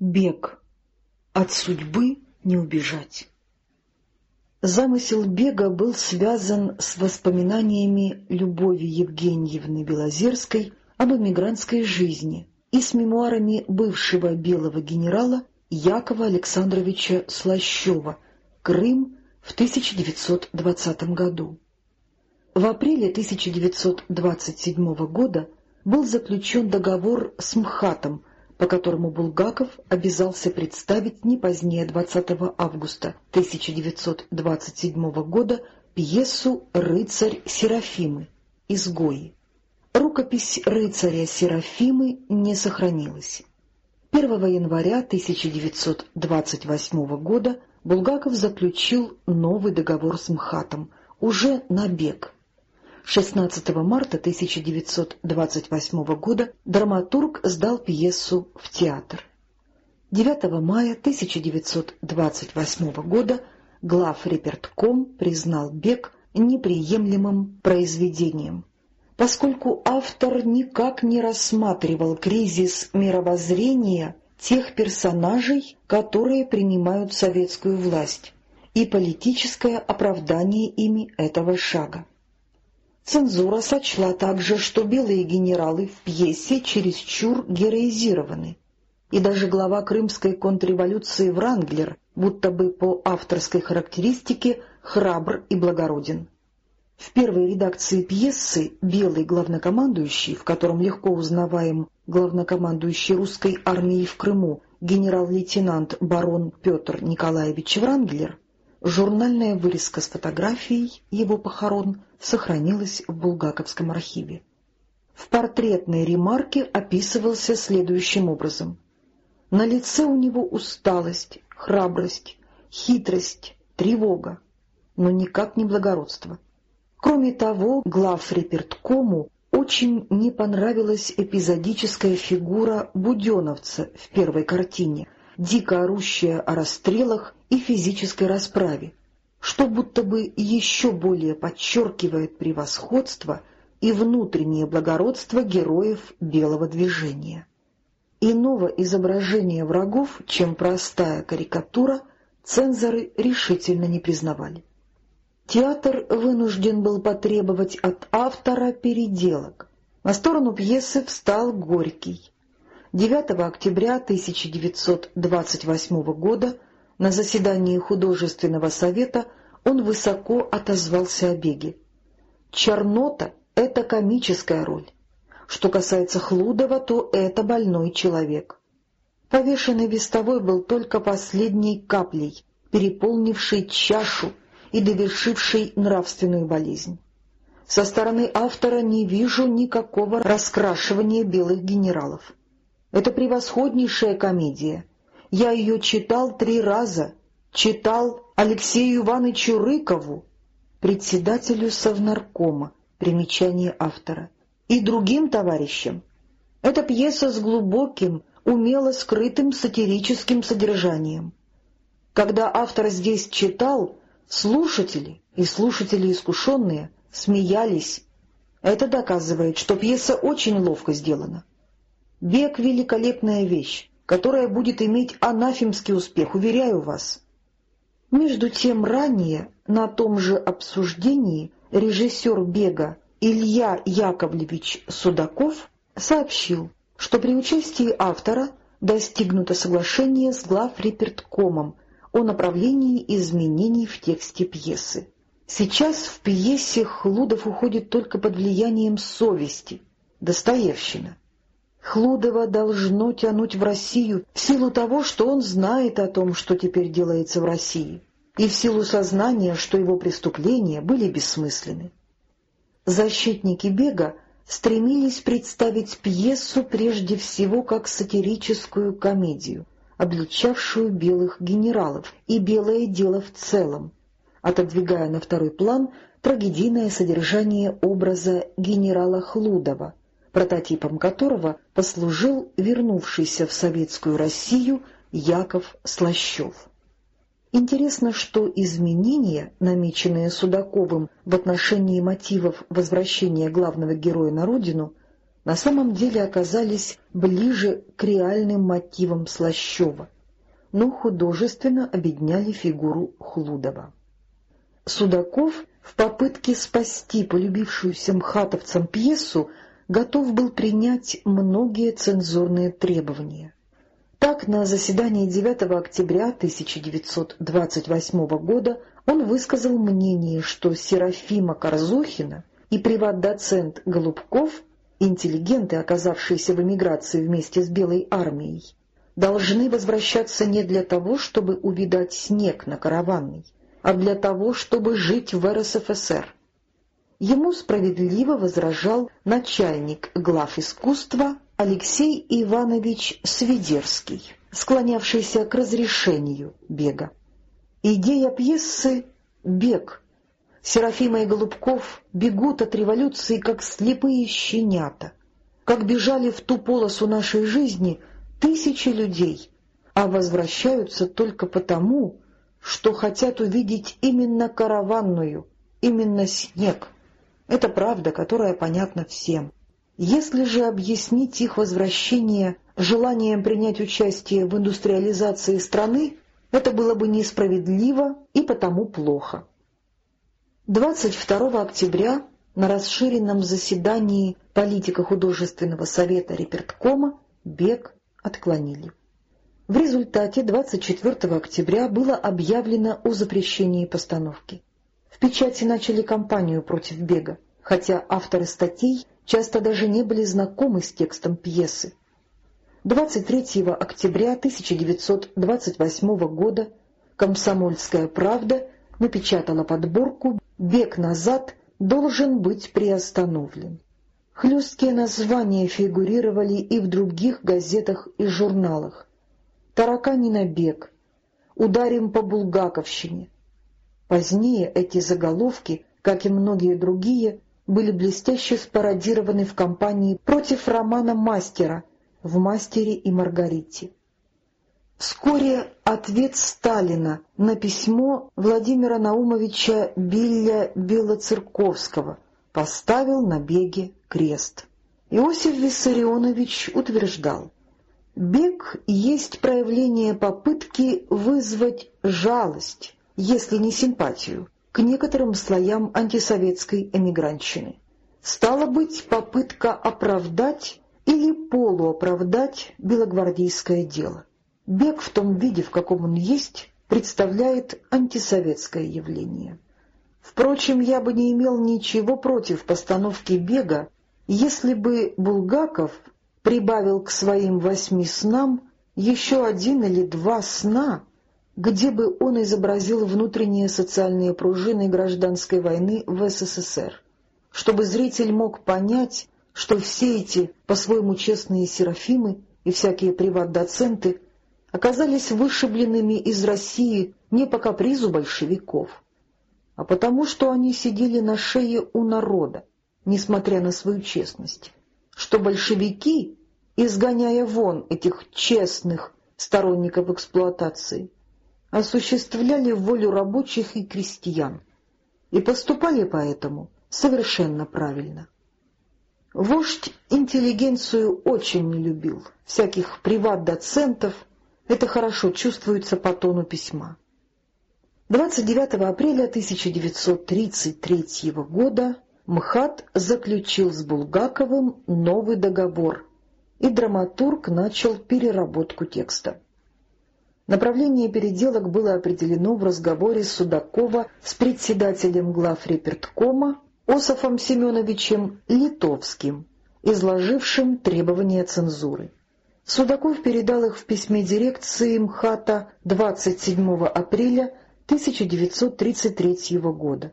Бег. От судьбы не убежать. Замысел бега был связан с воспоминаниями Любови Евгеньевны Белозерской об эмигрантской жизни и с мемуарами бывшего белого генерала Якова Александровича Слащева «Крым» в 1920 году. В апреле 1927 года был заключен договор с МХАТом, по которому Булгаков обязался представить не позднее 20 августа 1927 года пьесу «Рыцарь Серафимы. Изгои». Рукопись «Рыцаря Серафимы» не сохранилась. 1 января 1928 года Булгаков заключил новый договор с МХАТом, уже на бег – 16 марта 1928 года драматург сдал пьесу в театр. 9 мая 1928 года глав Репертком признал «Бег» неприемлемым произведением, поскольку автор никак не рассматривал кризис мировоззрения тех персонажей, которые принимают советскую власть, и политическое оправдание ими этого шага. Цензура сочла также, что белые генералы в пьесе чересчур героизированы, и даже глава крымской контрреволюции Вранглер, будто бы по авторской характеристике, храбр и благороден. В первой редакции пьесы «Белый главнокомандующий», в котором легко узнаваем главнокомандующий русской армией в Крыму генерал-лейтенант барон Петр Николаевич Вранглер, Журнальная вырезка с фотографией его похорон сохранилась в Булгаковском архиве. В портретной ремарке описывался следующим образом. На лице у него усталость, храбрость, хитрость, тревога, но никак не благородство. Кроме того, глав реперткому очень не понравилась эпизодическая фигура буденовца в первой картине — дико орущая о расстрелах и физической расправе, что будто бы еще более подчеркивает превосходство и внутреннее благородство героев белого движения. Иного изображения врагов, чем простая карикатура, цензоры решительно не признавали. Театр вынужден был потребовать от автора переделок. На сторону пьесы встал Горький, 9 октября 1928 года на заседании художественного совета он высоко отозвался о беге. «Чернота — это комическая роль. Что касается Хлудова, то это больной человек». Повешенный вестовой был только последней каплей, переполнившей чашу и довершившей нравственную болезнь. Со стороны автора не вижу никакого раскрашивания белых генералов. Это превосходнейшая комедия. Я ее читал три раза. Читал Алексею Ивановичу Рыкову, председателю Совнаркома, примечание автора, и другим товарищам. Это пьеса с глубоким, умело скрытым сатирическим содержанием. Когда автор здесь читал, слушатели, и слушатели искушенные, смеялись. Это доказывает, что пьеса очень ловко сделана. Бег — великолепная вещь, которая будет иметь анафемский успех, уверяю вас. Между тем ранее на том же обсуждении режиссер бега Илья Яковлевич Судаков сообщил, что при участии автора достигнуто соглашение с главреперткомом о направлении изменений в тексте пьесы. Сейчас в пьесе Хлудов уходит только под влиянием совести, Достоевщина. Хлудова должно тянуть в Россию в силу того, что он знает о том, что теперь делается в России, и в силу сознания, что его преступления были бессмысленны. Защитники бега стремились представить пьесу прежде всего как сатирическую комедию, обличавшую белых генералов и белое дело в целом, отодвигая на второй план трагедийное содержание образа генерала Хлудова, прототипом которого послужил вернувшийся в советскую Россию Яков Слащев. Интересно, что изменения, намеченные Судаковым в отношении мотивов возвращения главного героя на родину, на самом деле оказались ближе к реальным мотивам Слащева, но художественно обедняли фигуру Хлудова. Судаков в попытке спасти полюбившуюся мхатовцам пьесу готов был принять многие цензурные требования. Так, на заседании 9 октября 1928 года он высказал мнение, что Серафима Корзухина и приват-доцент Голубков, интеллигенты, оказавшиеся в эмиграции вместе с Белой армией, должны возвращаться не для того, чтобы увидать снег на караванной, а для того, чтобы жить в РСФСР. Ему справедливо возражал начальник глав искусства Алексей Иванович Свидерский, склонявшийся к разрешению бега. Идея пьесы — бег. Серафима и Голубков бегут от революции, как слепые щенята, как бежали в ту полосу нашей жизни тысячи людей, а возвращаются только потому, что хотят увидеть именно караванную, именно снег. Это правда, которая понятна всем. Если же объяснить их возвращение желанием принять участие в индустриализации страны, это было бы несправедливо и потому плохо. 22 октября на расширенном заседании политико-художественного совета Реперткома бег отклонили. В результате 24 октября было объявлено о запрещении постановки. Печати начали кампанию против бега, хотя авторы статей часто даже не были знакомы с текстом пьесы. 23 октября 1928 года «Комсомольская правда» напечатала подборку «Бег назад должен быть приостановлен». Хлесткие названия фигурировали и в других газетах и журналах. «Таракани бег», «Ударим по Булгаковщине». Позднее эти заголовки, как и многие другие, были блестяще спародированы в кампании против романа «Мастера» в «Мастере и Маргарите». Вскоре ответ Сталина на письмо Владимира Наумовича Билля Белоцерковского поставил на беге крест. Иосиф Виссарионович утверждал, «Бег есть проявление попытки вызвать жалость, если не симпатию, к некоторым слоям антисоветской эмигрантщины. Стало быть, попытка оправдать или полуоправдать белогвардейское дело. Бег в том виде, в каком он есть, представляет антисоветское явление. Впрочем, я бы не имел ничего против постановки бега, если бы Булгаков прибавил к своим восьми снам еще один или два сна, где бы он изобразил внутренние социальные пружины гражданской войны в СССР, чтобы зритель мог понять, что все эти по-своему честные серафимы и всякие приват-доценты оказались вышибленными из России не по капризу большевиков, а потому что они сидели на шее у народа, несмотря на свою честность, что большевики, изгоняя вон этих честных сторонников эксплуатации, осуществляли волю рабочих и крестьян и поступали поэтому совершенно правильно. Вождь интеллигенцию очень не любил, всяких приват-доцентов, это хорошо чувствуется по тону письма. 29 апреля 1933 года МХАТ заключил с Булгаковым новый договор, и драматург начал переработку текста. Направление переделок было определено в разговоре Судакова с председателем глав реперткома Ософом Семеновичем Литовским, изложившим требования цензуры. Судаков передал их в письме дирекции МХАТа 27 апреля 1933 года.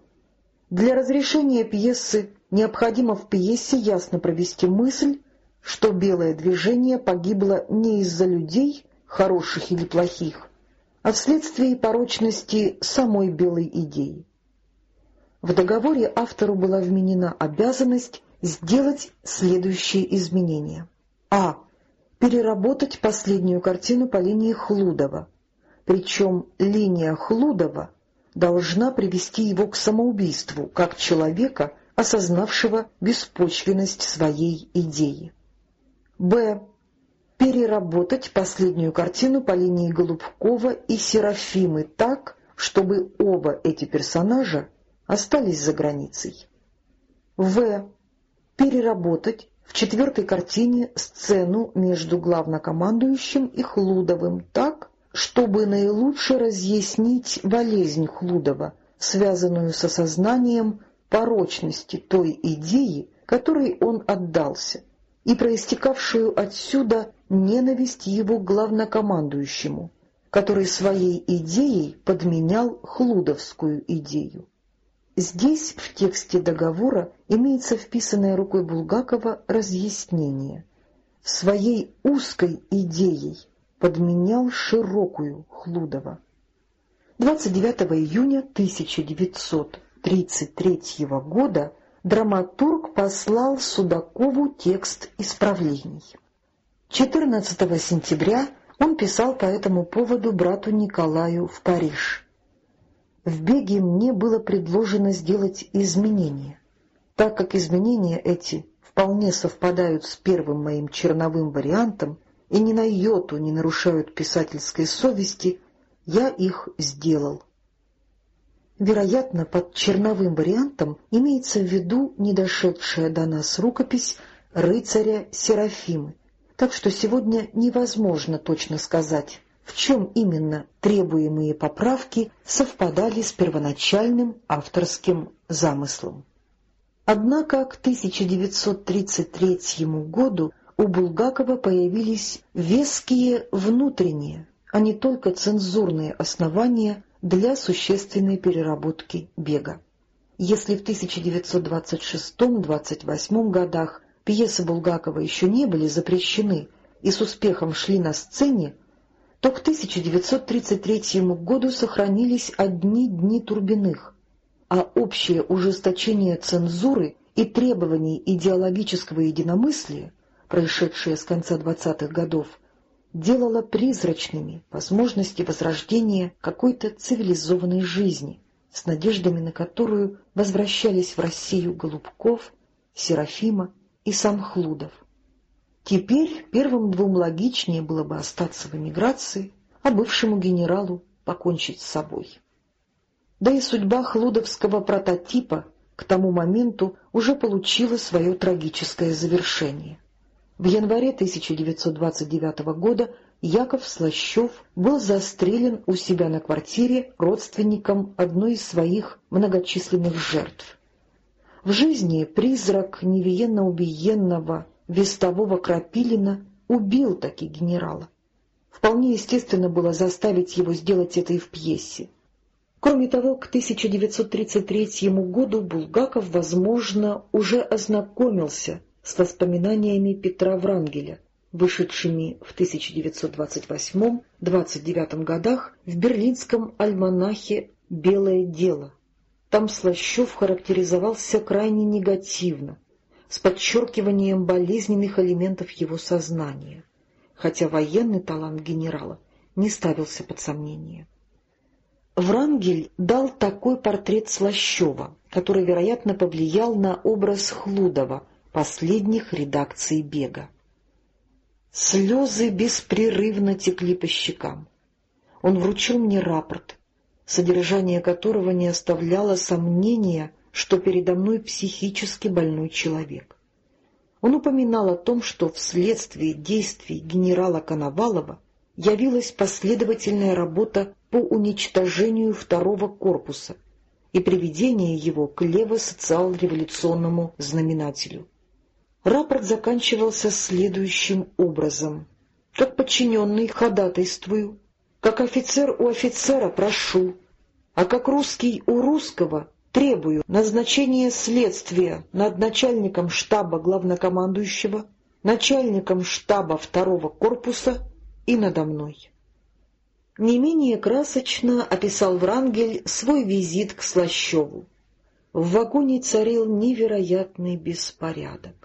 Для разрешения пьесы необходимо в пьесе ясно провести мысль, что белое движение погибло не из-за людей, хороших или плохих, а вследствие порочности самой белой идеи. В договоре автору была вменена обязанность сделать следующие изменения. А. Переработать последнюю картину по линии Хлудова, причем линия Хлудова должна привести его к самоубийству, как человека, осознавшего беспочвенность своей идеи. Б. Переработать последнюю картину по линии Голубкова и Серафимы так, чтобы оба эти персонажа остались за границей. В. Переработать в четвертой картине сцену между главнокомандующим и Хлудовым так, чтобы наилучше разъяснить болезнь Хлудова, связанную с осознанием порочности той идеи, которой он отдался, и проистекавшую отсюда ненависть его главнокомандующему, который своей идеей подменял хлудовскую идею. Здесь, в тексте договора, имеется вписанное рукой Булгакова разъяснение. Своей узкой идеей подменял широкую Хлудова. 29 июня 1933 года драматург послал Судакову текст исправлений. 14 сентября он писал по этому поводу брату Николаю в Париж в беге мне было предложено сделать изменения. Так как изменения эти вполне совпадают с первым моим черновым вариантом и ни на йоту не нарушают писательской совести, я их сделал. Вероятно, под черновым вариантом имеется в виду недошедшая до нас рукопись рыцаря Серафимы, так что сегодня невозможно точно сказать, в чем именно требуемые поправки совпадали с первоначальным авторским замыслом. Однако к 1933 году у Булгакова появились веские внутренние, а не только цензурные основания для существенной переработки бега. Если в 1926-28 годах пьесы Булгакова еще не были запрещены и с успехом шли на сцене, то к 1933 году сохранились одни дни Турбиных, а общее ужесточение цензуры и требований идеологического единомыслия, происшедшее с конца 20-х годов, делало призрачными возможности возрождения какой-то цивилизованной жизни, с надеждами на которую возвращались в Россию Голубков, Серафима и сам Хлудов. Теперь первым двум логичнее было бы остаться в эмиграции, а бывшему генералу покончить с собой. Да и судьба хлудовского прототипа к тому моменту уже получила свое трагическое завершение. В январе 1929 года Яков Слащев был застрелен у себя на квартире родственником одной из своих многочисленных жертв. В жизни призрак невиенно убиенного вестового Крапилина убил таки генерала. Вполне естественно было заставить его сделать это и в пьесе. Кроме того, к 1933 году Булгаков, возможно, уже ознакомился с воспоминаниями Петра Врангеля, вышедшими в 1928-29 годах в берлинском альманахе «Белое дело». Там Слащев характеризовался крайне негативно, с подчеркиванием болезненных элементов его сознания, хотя военный талант генерала не ставился под сомнение. Врангель дал такой портрет Слащева, который, вероятно, повлиял на образ Хлудова, последних редакций «Бега». Слезы беспрерывно текли по щекам. Он вручил мне рапорт, содержание которого не оставляло сомнения что передо мной психически больной человек. Он упоминал о том, что вследствие действий генерала Коновалова явилась последовательная работа по уничтожению второго корпуса и приведение его к лево-социал-революционному знаменателю. Рапорт заканчивался следующим образом. «Как подчиненный ходатайствую, как офицер у офицера прошу, а как русский у русского Требую назначения следствия над начальником штаба главнокомандующего, начальником штаба второго корпуса и надо мной. Не менее красочно описал Врангель свой визит к Слащеву. В вагоне царил невероятный беспорядок.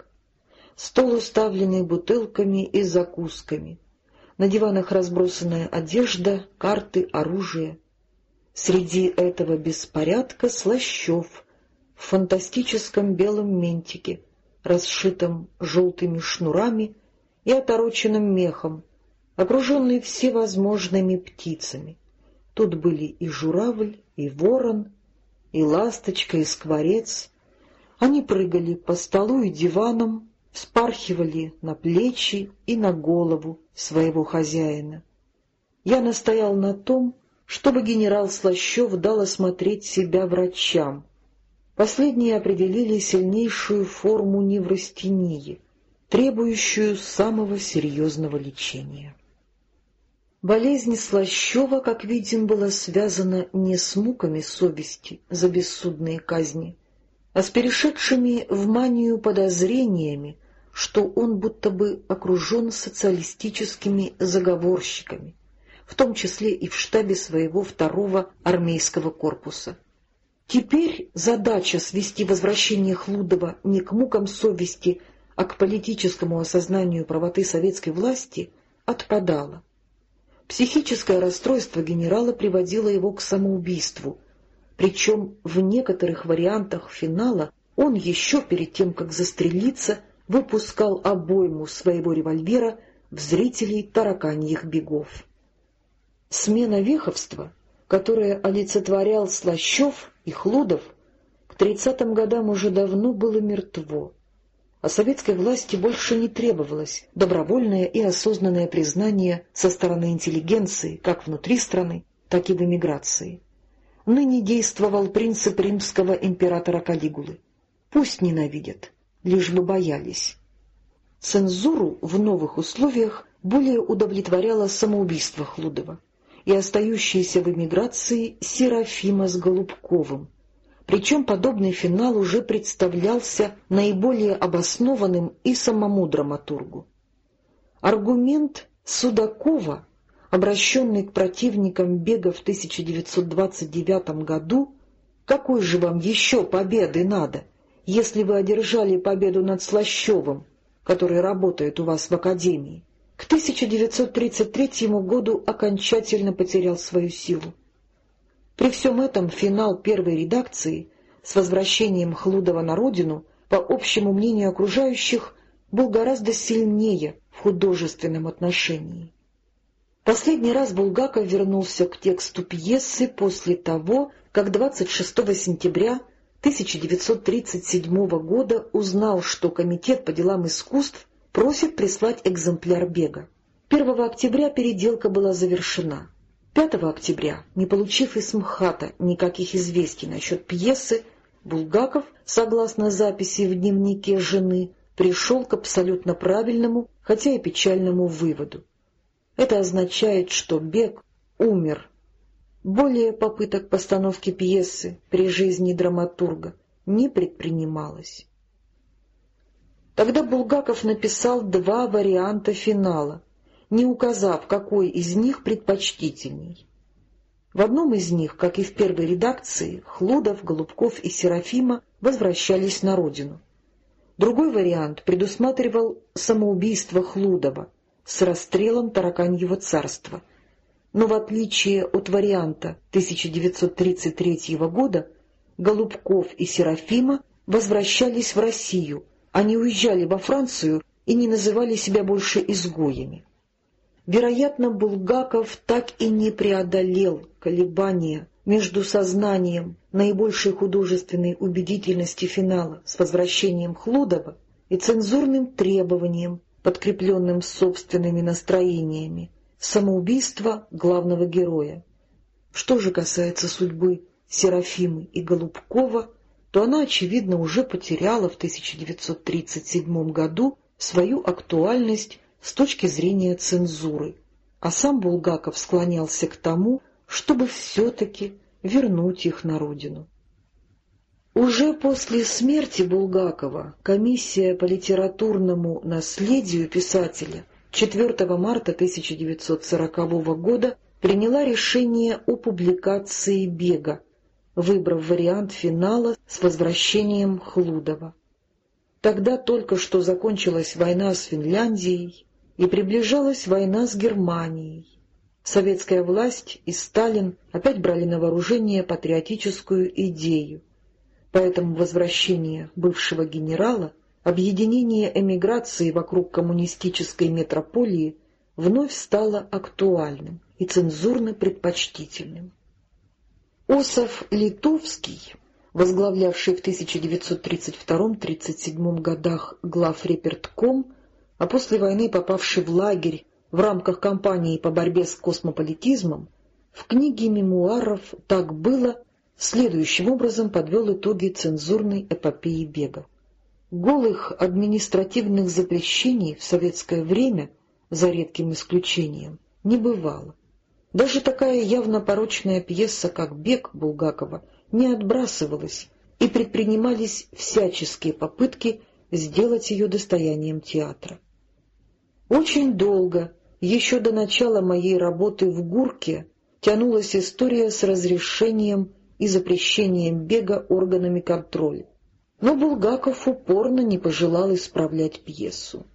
Стол уставленный бутылками и закусками. На диванах разбросанная одежда, карты, оружие. Среди этого беспорядка Слащев в фантастическом белом ментике, расшитом желтыми шнурами и отороченным мехом, окруженный всевозможными птицами. Тут были и журавль, и ворон, и ласточка, и скворец. Они прыгали по столу и диванам, вспархивали на плечи и на голову своего хозяина. Я настоял на том, чтобы генерал Слащев дал осмотреть себя врачам. Последние определили сильнейшую форму неврастении, требующую самого серьезного лечения. Болезнь Слащева, как видим, была связана не с муками совести за бессудные казни, а с перешедшими в манию подозрениями, что он будто бы окружен социалистическими заговорщиками, в том числе и в штабе своего второго армейского корпуса. Теперь задача свести возвращение Хлудова не к мукам совести, а к политическому осознанию правоты советской власти отпадала. Психическое расстройство генерала приводило его к самоубийству, причем в некоторых вариантах финала он еще перед тем, как застрелиться, выпускал обойму своего револьвера в зрителей тараканьих бегов. Смена веховства, которое олицетворял Слащев и Хлудов, к тридцатым годам уже давно было мертво а советской власти больше не требовалось добровольное и осознанное признание со стороны интеллигенции как внутри страны, так и в эмиграции. Ныне действовал принцип римского императора Калигулы. Пусть ненавидят, лишь бы боялись. Цензуру в новых условиях более удовлетворяло самоубийство Хлудова и остающиеся в эмиграции Серафима с Голубковым, причем подобный финал уже представлялся наиболее обоснованным и самому драматургу. Аргумент Судакова, обращенный к противникам бега в 1929 году, «Какой же вам еще победы надо, если вы одержали победу над Слащевым, который работает у вас в Академии?» к 1933 году окончательно потерял свою силу. При всем этом финал первой редакции с возвращением Хлудова на родину, по общему мнению окружающих, был гораздо сильнее в художественном отношении. Последний раз Булгаков вернулся к тексту пьесы после того, как 26 сентября 1937 года узнал, что Комитет по делам искусств просит прислать экземпляр бега. 1 октября переделка была завершена. 5 октября, не получив из МХАТа никаких известий насчет пьесы, Булгаков, согласно записи в дневнике жены, пришел к абсолютно правильному, хотя и печальному выводу. Это означает, что Бег умер. Более попыток постановки пьесы при жизни драматурга не предпринималось. Тогда Булгаков написал два варианта финала — не указав, какой из них предпочтительней. В одном из них, как и в первой редакции, Хлудов, Голубков и Серафима возвращались на родину. Другой вариант предусматривал самоубийство Хлудова с расстрелом Тараканьего царства. Но в отличие от варианта 1933 года, Голубков и Серафима возвращались в Россию, они уезжали во Францию и не называли себя больше изгоями. Вероятно, Булгаков так и не преодолел колебания между сознанием наибольшей художественной убедительности финала с возвращением Хлудова и цензурным требованием, подкрепленным собственными настроениями, самоубийства главного героя. Что же касается судьбы Серафимы и Голубкова, то она, очевидно, уже потеряла в 1937 году свою актуальность с точки зрения цензуры, а сам Булгаков склонялся к тому, чтобы все-таки вернуть их на родину. Уже после смерти Булгакова комиссия по литературному наследию писателя 4 марта 1940 года приняла решение о публикации «Бега», выбрав вариант финала с возвращением Хлудова. Тогда только что закончилась война с Финляндией, и приближалась война с Германией. Советская власть и Сталин опять брали на вооружение патриотическую идею. Поэтому возвращение бывшего генерала, объединение эмиграции вокруг коммунистической метрополии вновь стало актуальным и цензурно предпочтительным. Осов Литовский, возглавлявший в 1932-1937 годах главрепертком, а после войны попавший в лагерь в рамках кампании по борьбе с космополитизмом, в книге мемуаров «Так было» следующим образом подвел итоги цензурной эпопеи бега. Голых административных запрещений в советское время, за редким исключением, не бывало. Даже такая явно порочная пьеса, как «Бег» Булгакова, не отбрасывалась, и предпринимались всяческие попытки сделать ее достоянием театра. Очень долго, еще до начала моей работы в «Гурке», тянулась история с разрешением и запрещением бега органами контроля. Но Булгаков упорно не пожелал исправлять пьесу.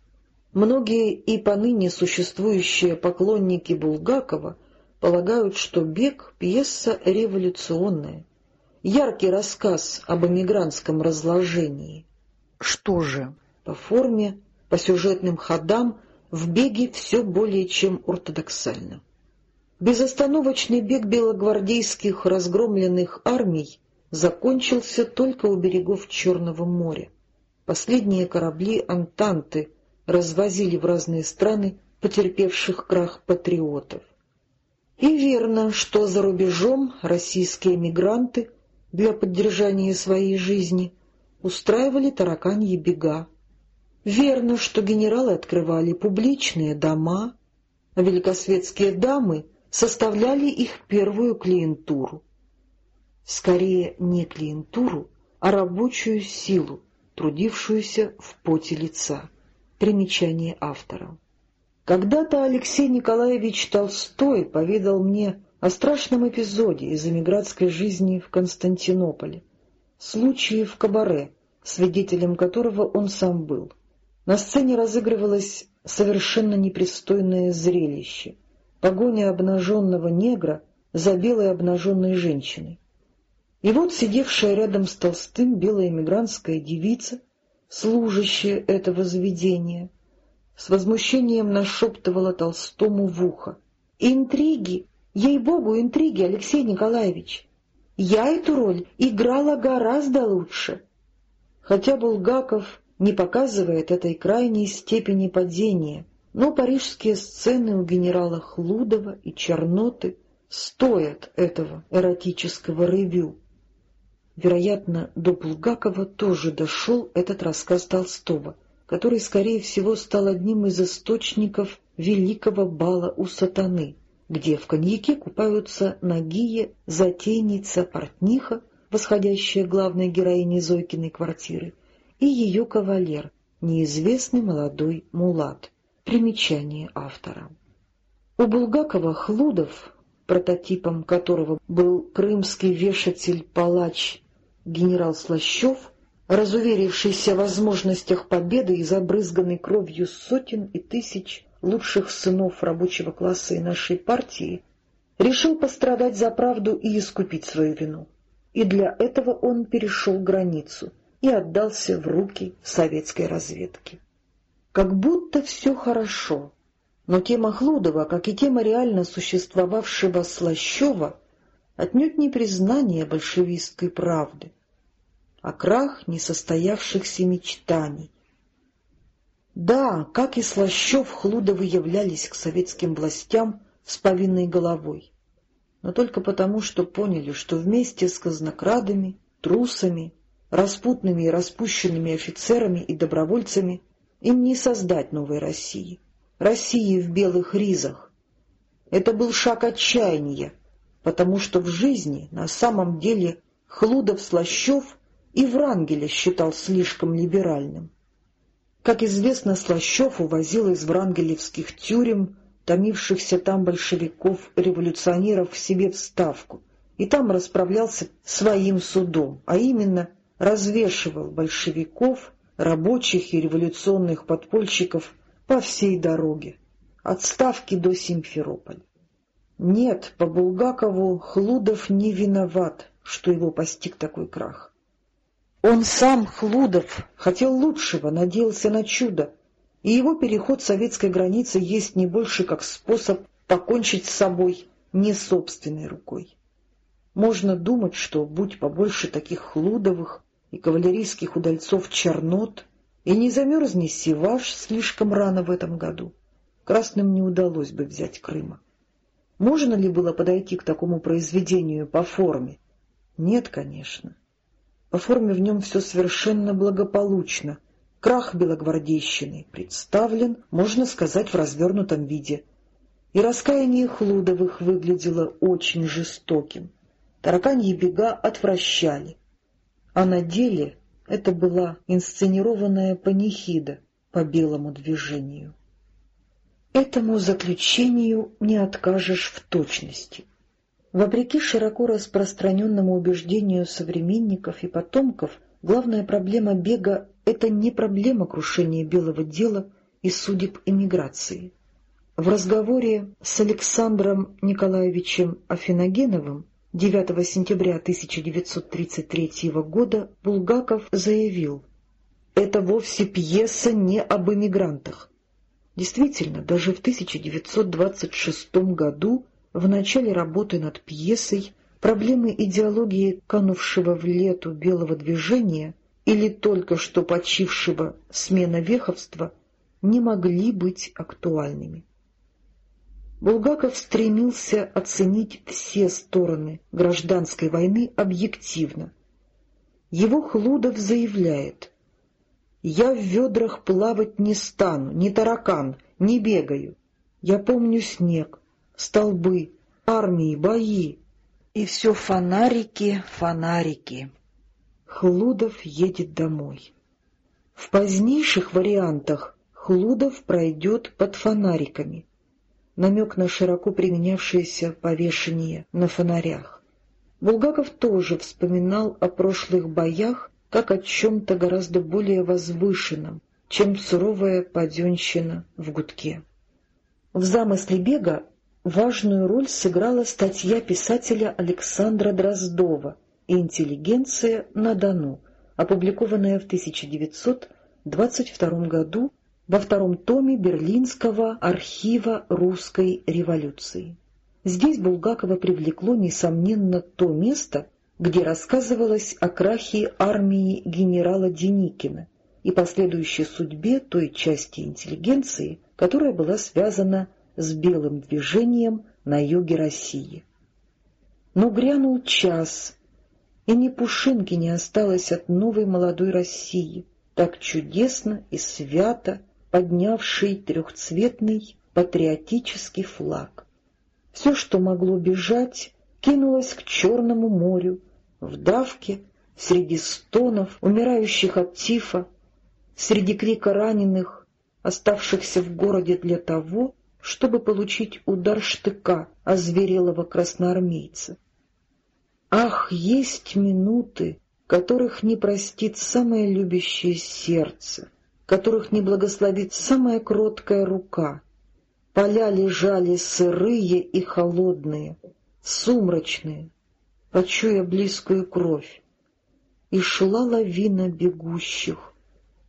Многие и поныне существующие поклонники Булгакова полагают, что «Бег» — пьеса революционная, яркий рассказ об эмигрантском разложении. Что же? По форме, по сюжетным ходам в «Беге» все более чем ортодоксально. Безостановочный бег белогвардейских разгромленных армий закончился только у берегов Черного моря. Последние корабли «Антанты» развозили в разные страны потерпевших крах патриотов. И верно, что за рубежом российские эмигранты для поддержания своей жизни устраивали тараканьи бега. Верно, что генералы открывали публичные дома, а великосветские дамы — составляли их первую клиентуру. Скорее, не клиентуру, а рабочую силу, трудившуюся в поте лица. Примечание автора. Когда-то Алексей Николаевич Толстой поведал мне о страшном эпизоде из эмигрантской жизни в Константинополе, случае в кабаре, свидетелем которого он сам был. На сцене разыгрывалось совершенно непристойное зрелище — погоня обнаженного негра за белой обнаженной женщиной. И вот сидевшая рядом с Толстым белая эмигрантская девица, служащая этого заведения, с возмущением нашептывала Толстому в ухо. «Интриги! Ей-богу, интриги, Алексей Николаевич! Я эту роль играла гораздо лучше!» Хотя Булгаков не показывает этой крайней степени падения — но парижские сцены у генерала Хлудова и Черноты стоят этого эротического ревю. Вероятно, до Булгакова тоже дошел этот рассказ Толстого, который, скорее всего, стал одним из источников великого бала у сатаны, где в коньяке купаются Нагия, затейница, портниха, восходящая главной героине Зойкиной квартиры, и ее кавалер, неизвестный молодой мулат. Примечание автора. У Булгакова Хлудов, прототипом которого был крымский вешатель-палач генерал Слащев, разуверившийся в возможностях победы и забрызганный кровью сотен и тысяч лучших сынов рабочего класса и нашей партии, решил пострадать за правду и искупить свою вину. И для этого он перешел границу и отдался в руки советской разведки. Как будто все хорошо. Но тема Хлудова, как и тема реально существовавшего Слащева, отнюдь не признание большевистской правды, а крах несостоявшихся мечтаний. Да, как и Слащев, Хлудовы являлись к советским властям с повинной головой, но только потому, что поняли, что вместе с казнокрадами, трусами, распутными и распущенными офицерами и добровольцами — им не создать новой России, России в белых ризах. Это был шаг отчаяния, потому что в жизни на самом деле Хлудов-Слащев и Врангеля считал слишком либеральным. Как известно, Слащев увозил из врангелевских тюрем томившихся там большевиков-революционеров к себе в Ставку, и там расправлялся своим судом, а именно развешивал большевиков рабочих и революционных подпольщиков по всей дороге, от Ставки до Симферополя. Нет, по Булгакову Хлудов не виноват, что его постиг такой крах. Он сам, Хлудов, хотел лучшего, надеялся на чудо, и его переход советской границы есть не больше как способ покончить с собой не собственной рукой. Можно думать, что, будь побольше таких Хлудовых и кавалерийских удальцов Чернот, и не замерзни Сиваш слишком рано в этом году, красным не удалось бы взять Крыма. Можно ли было подойти к такому произведению по форме? Нет, конечно. По форме в нем все совершенно благополучно. Крах белогвардейщины представлен, можно сказать, в развернутом виде. И раскаяние Хлудовых выглядело очень жестоким. Тараканьи бега отвращали. А на деле это была инсценированная панихида по белому движению. Этому заключению не откажешь в точности. Вопреки широко распространенному убеждению современников и потомков, главная проблема бега — это не проблема крушения белого дела и судеб эмиграции. В разговоре с Александром Николаевичем Афиногеновым 9 сентября 1933 года Булгаков заявил «Это вовсе пьеса не об эмигрантах. Действительно, даже в 1926 году, в начале работы над пьесой, проблемы идеологии канувшего в лету белого движения или только что почившего смена веховства не могли быть актуальными. Булгаков стремился оценить все стороны гражданской войны объективно. Его Хлудов заявляет — я в ведрах плавать не стану, ни таракан, не бегаю. Я помню снег, столбы, армии, бои. И все фонарики, фонарики. Хлудов едет домой. В позднейших вариантах Хлудов пройдет под фонариками. Намек на широко применявшееся повешение на фонарях. Булгаков тоже вспоминал о прошлых боях как о чем-то гораздо более возвышенном, чем суровая паденщина в гудке. В замысле бега важную роль сыграла статья писателя Александра Дроздова «Интеллигенция на Дону», опубликованная в 1922 году во втором томе Берлинского архива русской революции. Здесь Булгакова привлекло, несомненно, то место, где рассказывалось о крахе армии генерала Деникина и последующей судьбе той части интеллигенции, которая была связана с белым движением на юге России. Но грянул час, и ни пушинки не осталось от новой молодой России, так чудесно и свято поднявшей трехцветный патриотический флаг. Все, что могло бежать, кинулось к Черному морю, в давке, среди стонов, умирающих от тифа, среди крика раненых, оставшихся в городе для того, чтобы получить удар штыка озверелого красноармейца. Ах, есть минуты, которых не простит самое любящее сердце, которых не благословит самая кроткая рука. Поля лежали сырые и холодные, сумрачные, почуя близкую кровь, и шла лавина бегущих,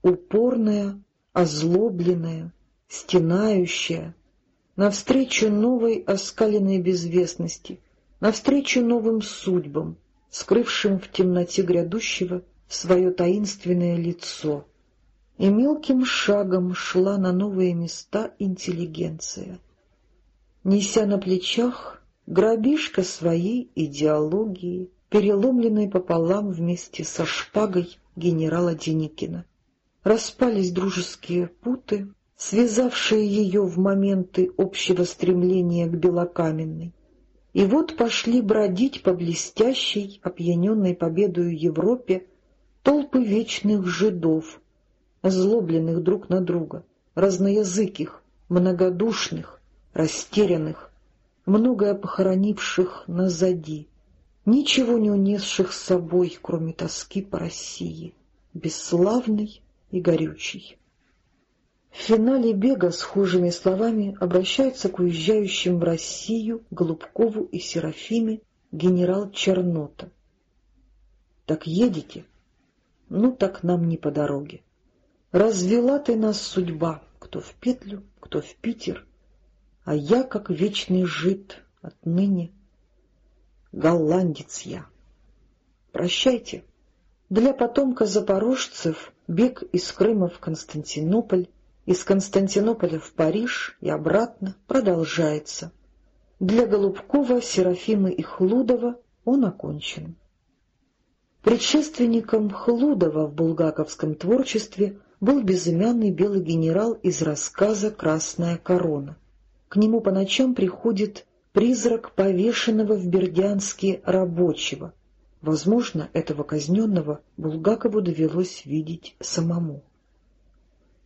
упорная, озлобленная, стенающая, навстречу новой оскаленной безвестности, навстречу новым судьбам, скрывшим в темноте грядущего свое таинственное лицо. И мелким шагом шла на новые места интеллигенция, неся на плечах грабишка своей идеологии, переломленной пополам вместе со шпагой генерала Деникина. Распались дружеские путы, связавшие ее в моменты общего стремления к белокаменной. И вот пошли бродить по блестящей, опьяненной победою Европе, толпы вечных жидов, озлобленных друг на друга, разноязыких, многодушных, растерянных, многое похоронивших назади, ничего не унесших с собой, кроме тоски по России, бесславной и горючей. В финале бега схожими словами обращается к уезжающим в Россию Голубкову и Серафиме генерал Чернота. «Так едете? ну так нам не по дороге. Развела ты нас судьба, кто в петлю, кто в Питер, а я, как вечный жид, отныне голландец я. Прощайте. Для потомка запорожцев бег из Крыма в Константинополь, из Константинополя в Париж и обратно продолжается. Для Голубкова, Серафимы и Хлудова он окончен. Предшественником Хлудова в булгаковском творчестве был безымянный белый генерал из рассказа «Красная корона». К нему по ночам приходит призрак повешенного в Бердянске рабочего. Возможно, этого казненного Булгакову довелось видеть самому.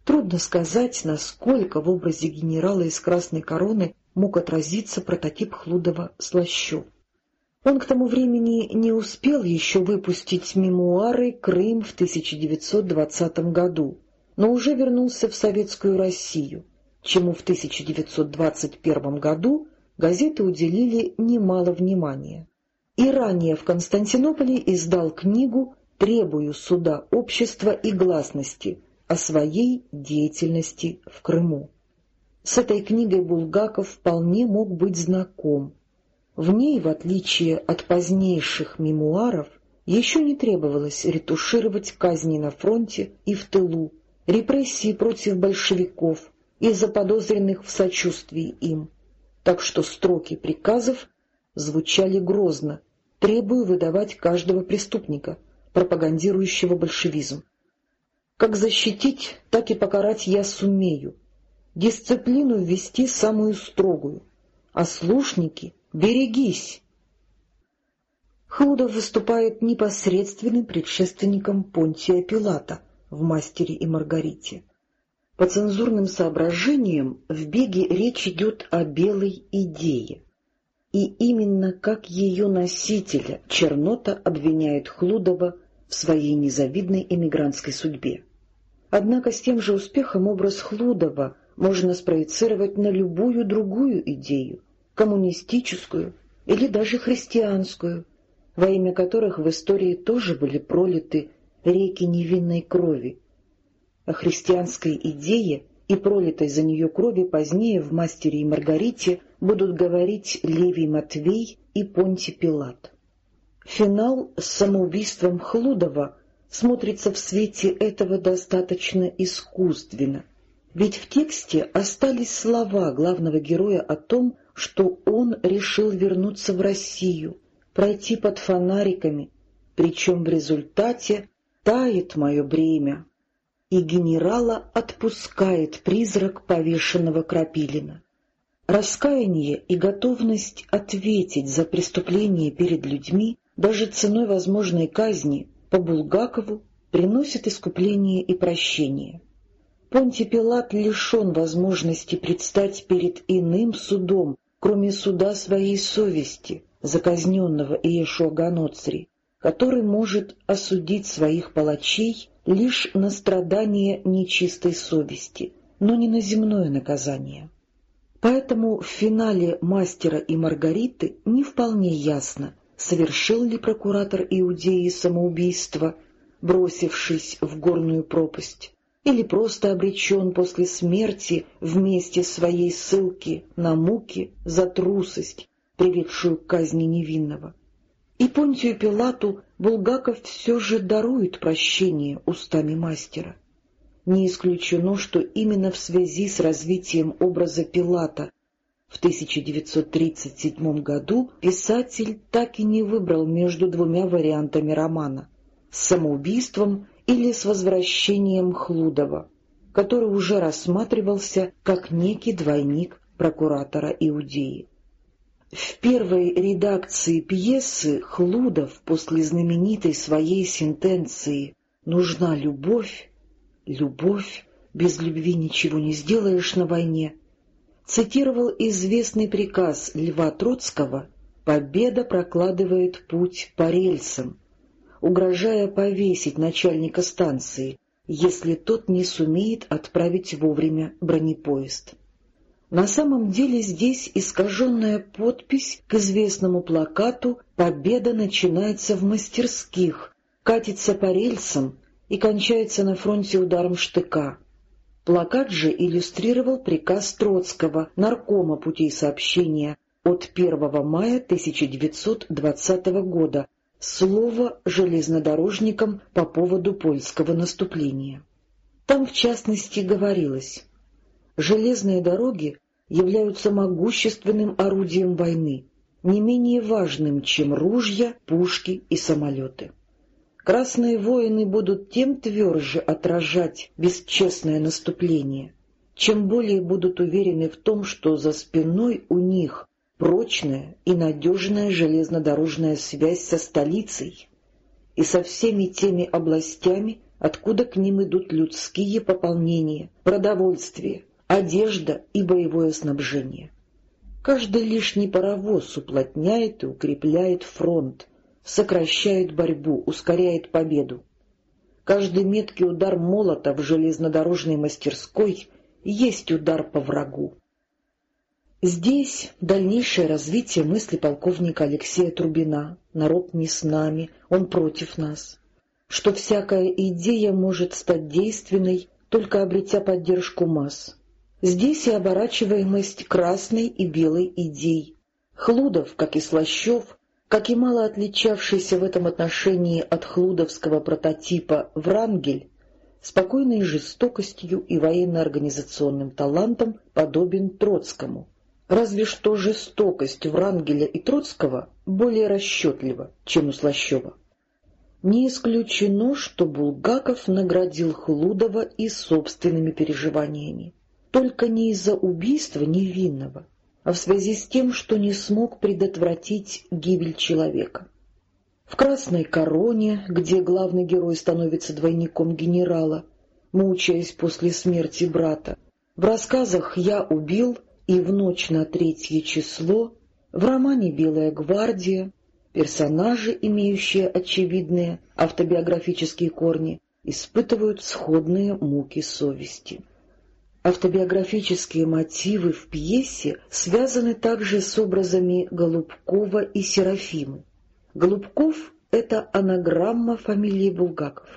Трудно сказать, насколько в образе генерала из «Красной короны» мог отразиться прототип Хлудова Слащев. Он к тому времени не успел еще выпустить мемуары «Крым» в 1920 году, но уже вернулся в Советскую Россию, чему в 1921 году газеты уделили немало внимания. И ранее в Константинополе издал книгу «Требую суда общества и гласности» о своей деятельности в Крыму. С этой книгой Булгаков вполне мог быть знаком. В ней, в отличие от позднейших мемуаров, еще не требовалось ретушировать казни на фронте и в тылу, репрессии против большевиков и заподозренных в сочувствии им. Так что строки приказов звучали грозно, требуя выдавать каждого преступника, пропагандирующего большевизм. Как защитить, так и покарать я сумею, дисциплину ввести самую строгую, а слушники — берегись. Хлудов выступает непосредственным предшественником Понтия Пилата в «Мастере и Маргарите». По цензурным соображениям в «Беге» речь идет о белой идее. И именно как ее носителя Чернота обвиняет Хлудова в своей незавидной эмигрантской судьбе. Однако с тем же успехом образ Хлудова можно спроецировать на любую другую идею, коммунистическую или даже христианскую, во имя которых в истории тоже были пролиты реки невинной крови. О христианской идее и пролитой за нее крови позднее в «Мастере и Маргарите» будут говорить Левий Матвей и Понти Пилат. Финал с самоубийством Хлудова смотрится в свете этого достаточно искусственно, ведь в тексте остались слова главного героя о том, что он решил вернуться в Россию, пройти под фонариками, причем в результате тает мое бремя, и генерала отпускает призрак повешенного Крапилина. Раскаяние и готовность ответить за преступление перед людьми, даже ценой возможной казни, по Булгакову приносит искупление и прощение. Понти Пилат лишен возможности предстать перед иным судом, кроме суда своей совести, заказненного Иешуа Ганоцри, который может осудить своих палачей лишь на страдание нечистой совести, но не на земное наказание. Поэтому в финале «Мастера и Маргариты» не вполне ясно, совершил ли прокуратор Иудеи самоубийство, бросившись в горную пропасть, или просто обречен после смерти вместе своей ссылки на муки за трусость, приведшую к казни невинного. И Понтию Пилату Булгаков все же дарует прощение устами мастера. Не исключено, что именно в связи с развитием образа Пилата в 1937 году писатель так и не выбрал между двумя вариантами романа — самоубийством или с возвращением Хлудова, который уже рассматривался как некий двойник прокуратора Иудеи. В первой редакции пьесы Хлудов после знаменитой своей сентенции «Нужна любовь, любовь, без любви ничего не сделаешь на войне» цитировал известный приказ Льва Троцкого «Победа прокладывает путь по рельсам», угрожая повесить начальника станции, если тот не сумеет отправить вовремя бронепоезд. На самом деле здесь искаженная подпись к известному плакату «Победа начинается в мастерских», катится по рельсам, и кончается на фронте ударом штыка. Плакат же иллюстрировал приказ Троцкого, наркома путей сообщения, от 1 мая 1920 года, слово железнодорожникам по поводу польского наступления. Там, в частности, говорилось, «Железные дороги являются могущественным орудием войны, не менее важным, чем ружья, пушки и самолеты. Красные воины будут тем тверже отражать бесчестное наступление, чем более будут уверены в том, что за спиной у них прочная и надежная железнодорожная связь со столицей и со всеми теми областями, откуда к ним идут людские пополнения, продовольствие, одежда и боевое снабжение. Каждый лишний паровоз уплотняет и укрепляет фронт, сокращает борьбу, ускоряет победу. Каждый меткий удар молота в железнодорожной мастерской есть удар по врагу. Здесь дальнейшее развитие мысли полковника Алексея Трубина «Народ не с нами, он против нас», что всякая идея может стать действенной, только обретя поддержку масс. Здесь и оборачиваемость красной и белой идей. Хлудов, как и Слащев, как и мало отличавшийся в этом отношении от хлудовского прототипа Врангель, спокойной жестокостью и военно-организационным талантом подобен Троцкому, Разве что жестокость Врангеля и Троцкого более расчетлива, чем у Слащева. Не исключено, что Булгаков наградил Хлудова и собственными переживаниями. Только не из-за убийства невинного, а в связи с тем, что не смог предотвратить гибель человека. В «Красной короне», где главный герой становится двойником генерала, мучаясь после смерти брата, в рассказах «Я убил» и в ночь на третье число в романе «Белая гвардия» персонажи, имеющие очевидные автобиографические корни, испытывают сходные муки совести. Автобиографические мотивы в пьесе связаны также с образами Голубкова и Серафимы. Голубков — это анаграмма фамилии Булгаков.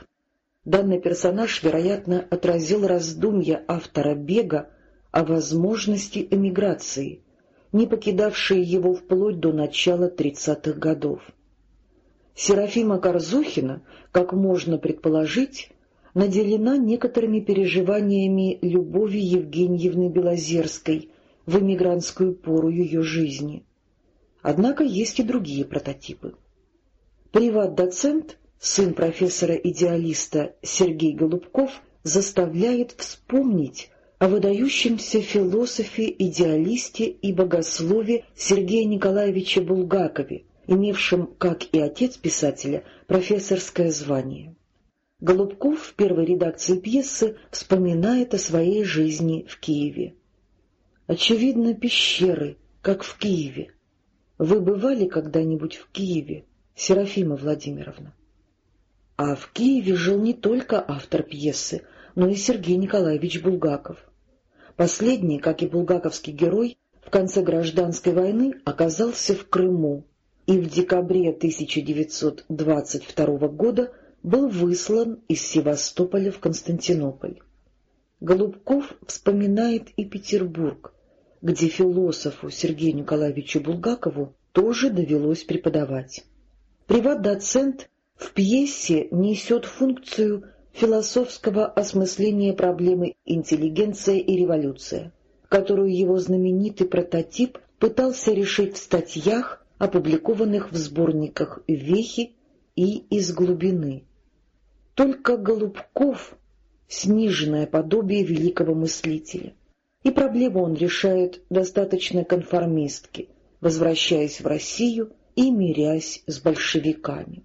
Данный персонаж, вероятно, отразил раздумья автора «Бега» о возможности эмиграции, не покидавшие его вплоть до начала 30-х годов. Серафима Корзухина, как можно предположить, наделена некоторыми переживаниями любови Евгеньевны Белозерской в эмигрантскую пору ее жизни. Однако есть и другие прототипы. Приват-доцент, сын профессора-идеалиста Сергей Голубков, заставляет вспомнить о выдающемся философе, идеалисте и богослове Сергее Николаевиче Булгакове, имевшем, как и отец писателя, профессорское звание. Голубков в первой редакции пьесы вспоминает о своей жизни в Киеве. «Очевидно, пещеры, как в Киеве. Вы бывали когда-нибудь в Киеве, Серафима Владимировна?» А в Киеве жил не только автор пьесы, но и Сергей Николаевич Булгаков. Последний, как и булгаковский герой, в конце гражданской войны оказался в Крыму и в декабре 1922 года был выслан из Севастополя в Константинополь. Голубков вспоминает и Петербург, где философу Сергею Николаевичу Булгакову тоже довелось преподавать. Приват-доцент в пьесе несет функцию философского осмысления проблемы «Интеллигенция и революция», которую его знаменитый прототип пытался решить в статьях, опубликованных в сборниках «Вехи» и «Из глубины». Только Голубков — сниженное подобие великого мыслителя, и проблему он решает достаточно конформистски, возвращаясь в Россию и мирясь с большевиками.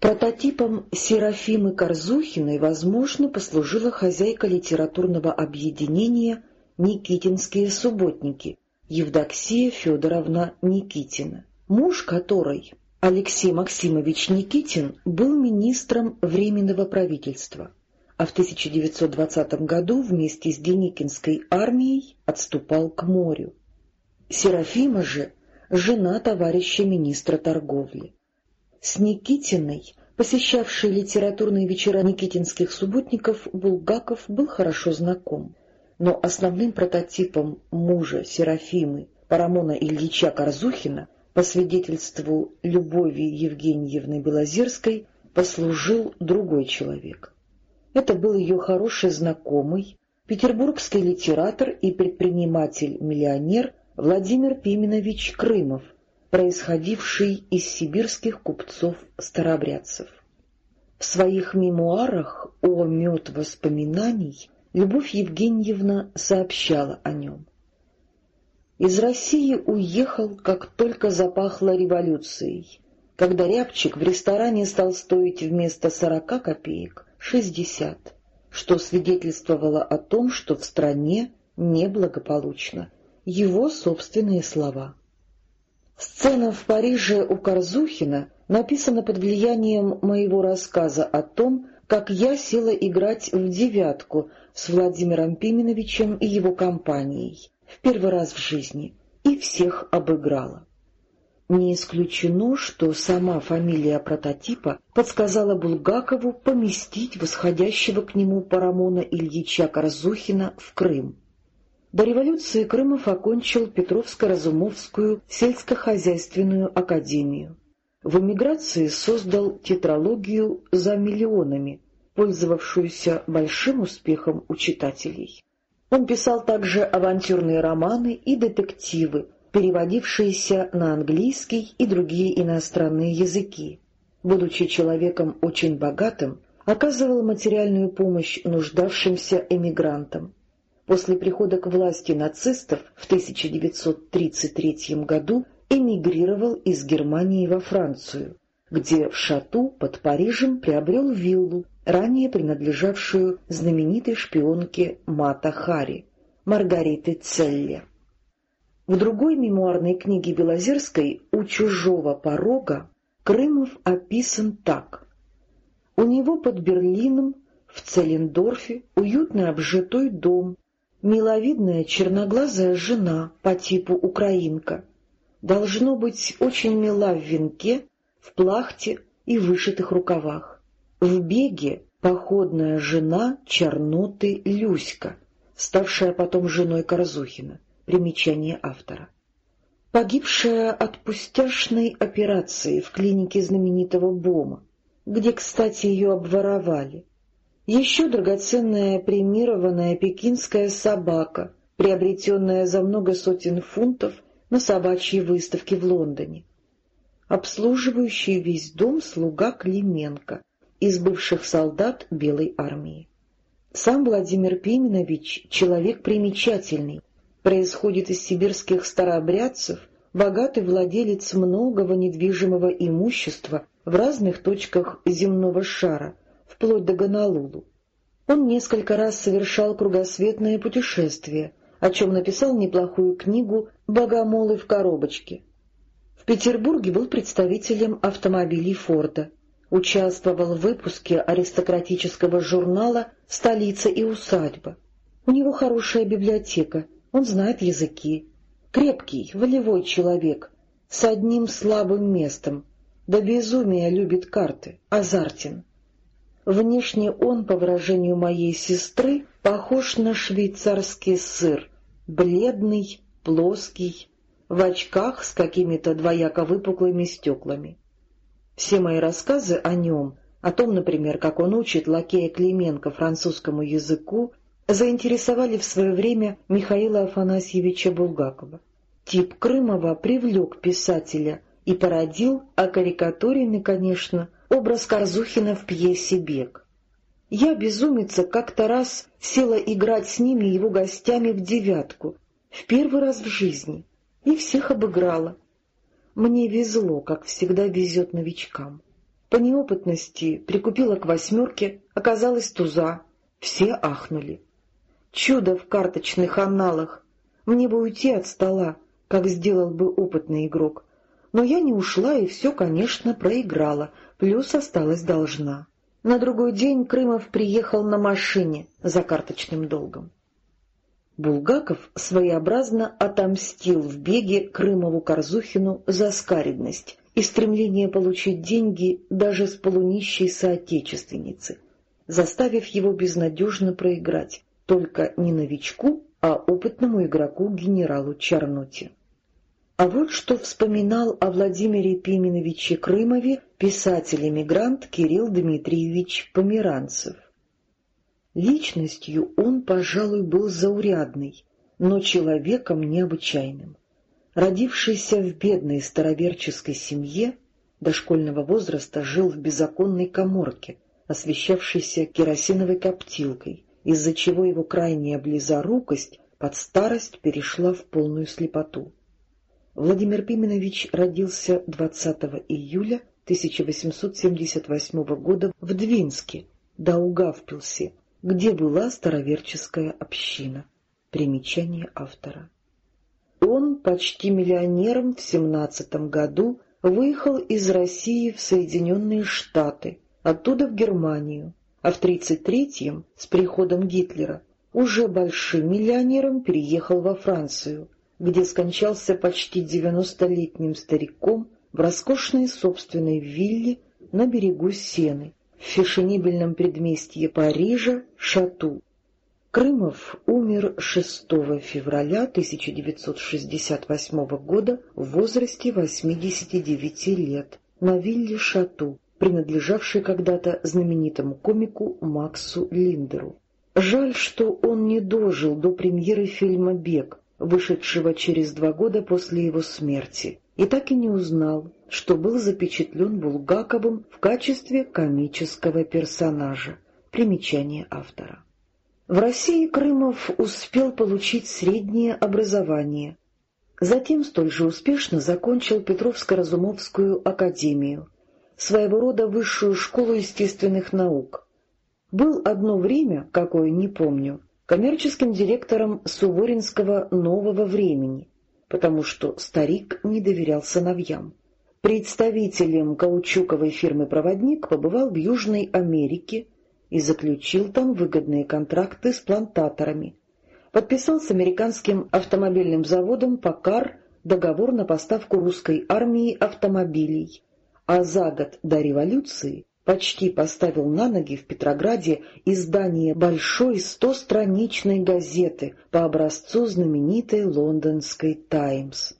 Прототипом Серафимы Корзухиной, возможно, послужила хозяйка литературного объединения «Никитинские субботники» Евдоксия Федоровна Никитина, муж которой, Алексей Максимович Никитин, был министром Временного правительства, а в 1920 году вместе с Деникинской армией отступал к морю. Серафима же — жена товарища министра торговли. С Никитиной посещавший литературные вечера никитинских субботников, Булгаков был хорошо знаком. Но основным прототипом мужа Серафимы Парамона Ильича Корзухина, по свидетельству Любови Евгеньевны Белозерской, послужил другой человек. Это был ее хороший знакомый, петербургский литератор и предприниматель-миллионер Владимир Пименович Крымов, происходивший из сибирских купцов-старобрядцев. В своих мемуарах «О мед воспоминаний» Любовь Евгеньевна сообщала о нем. Из России уехал, как только запахло революцией, когда рябчик в ресторане стал стоить вместо сорока копеек шестьдесят, что свидетельствовало о том, что в стране неблагополучно. Его собственные слова. Сцена в Париже у Корзухина написана под влиянием моего рассказа о том, как я села играть в «девятку» с Владимиром Пименовичем и его компанией в первый раз в жизни и всех обыграла. Не исключено, что сама фамилия прототипа подсказала Булгакову поместить восходящего к нему Парамона Ильича Корзухина в Крым. До революции Крымов окончил Петровско-Разумовскую сельскохозяйственную академию. В эмиграции создал тетралогию «За миллионами», пользовавшуюся большим успехом у читателей. Он писал также авантюрные романы и детективы, переводившиеся на английский и другие иностранные языки. Будучи человеком очень богатым, оказывал материальную помощь нуждавшимся эмигрантам. После прихода к власти нацистов в 1933 году эмигрировал из Германии во Францию, где в Шату под Парижем приобрел виллу, ранее принадлежавшую знаменитой шпионке Мата Хари, Маргарите Целлер. В другой мемуарной книге Белозерской «У чужого порога» Крымов описан так. У него под Берлином, в Целлендорфе, уютный обжитой дом, миловидная черноглазая жена по типу украинка — должно быть очень мила в венке, в плахте и вышитых рукавах. В беге походная жена Черноты Люська, ставшая потом женой Корзухина. Примечание автора. Погибшая от пустяшной операции в клинике знаменитого Бома, где, кстати, ее обворовали. Еще драгоценная премированная пекинская собака, приобретенная за много сотен фунтов на собачьей выставке в Лондоне. Обслуживающий весь дом слуга Клименко из бывших солдат Белой армии. Сам Владимир Пименович — человек примечательный, происходит из сибирских старообрядцев, богатый владелец многого недвижимого имущества в разных точках земного шара, вплоть до Гонолулу. Он несколько раз совершал кругосветное путешествие — о чем написал неплохую книгу «Богомолы в коробочке». В Петербурге был представителем автомобилей Форда, участвовал в выпуске аристократического журнала «Столица и усадьба». У него хорошая библиотека, он знает языки. Крепкий, волевой человек, с одним слабым местом. До безумия любит карты, азартен. Внешне он, по выражению моей сестры, похож на швейцарский сыр, бледный, плоский, в очках с какими-то двояко выпуклыми стеклами. Все мои рассказы о нем, о том, например, как он учит лакея Клименко французскому языку, заинтересовали в свое время Михаила Афанасьевича Булгакова. Тип Крымова привлек писателя и породил, а карикатуренный, конечно, образ Корзухина в пьесе «Бег». Я, безумица, как-то раз села играть с ними его гостями в девятку, в первый раз в жизни, и всех обыграла. Мне везло, как всегда везет новичкам. По неопытности прикупила к восьмерке, оказалась туза, все ахнули. Чудо в карточных аналах! Мне бы уйти от стола, как сделал бы опытный игрок. Но я не ушла и все, конечно, проиграла — плюс осталась должна. На другой день Крымов приехал на машине за карточным долгом. Булгаков своеобразно отомстил в беге Крымову-Корзухину за скаридность и стремление получить деньги даже с полунищей соотечественницы, заставив его безнадежно проиграть, только не новичку, а опытному игроку генералу Чарноте. А вот что вспоминал о Владимире Пименовиче Крымове писатель-эмигрант Кирилл Дмитриевич Померанцев. Личностью он, пожалуй, был заурядный, но человеком необычайным. Родившийся в бедной староверческой семье, до школьного возраста жил в беззаконной коморке, освещавшейся керосиновой коптилкой, из-за чего его крайняя близорукость под старость перешла в полную слепоту. Владимир Пименович родился 20 июля 1878 года в Двинске, Даугавпилсе, где была староверческая община. Примечание автора. Он почти миллионером в семнадцатом году выехал из России в Соединенные Штаты, оттуда в Германию, а в тридцать третьем, с приходом Гитлера, уже большим миллионером переехал во Францию, где скончался почти девяностолетним стариком в роскошной собственной вилле на берегу Сены, в фешенебельном предместье Парижа Шату. Крымов умер 6 февраля 1968 года в возрасте 89 лет на вилле Шату, принадлежавшей когда-то знаменитому комику Максу Линдеру. Жаль, что он не дожил до премьеры фильма «Бег», вышедшего через два года после его смерти, и так и не узнал, что был запечатлен Булгаковым в качестве комического персонажа. Примечание автора. В России Крымов успел получить среднее образование. Затем столь же успешно закончил Петровско-Разумовскую академию, своего рода высшую школу естественных наук. Был одно время, какое не помню, коммерческим директором Суворинского «Нового времени», потому что старик не доверял сыновьям. Представителем каучуковой фирмы «Проводник» побывал в Южной Америке и заключил там выгодные контракты с плантаторами. Подписал с американским автомобильным заводом «Покар» договор на поставку русской армии автомобилей, а за год до революции почти поставил на ноги в Петрограде издание большой стостраничной газеты по образцу знаменитой лондонской «Таймс».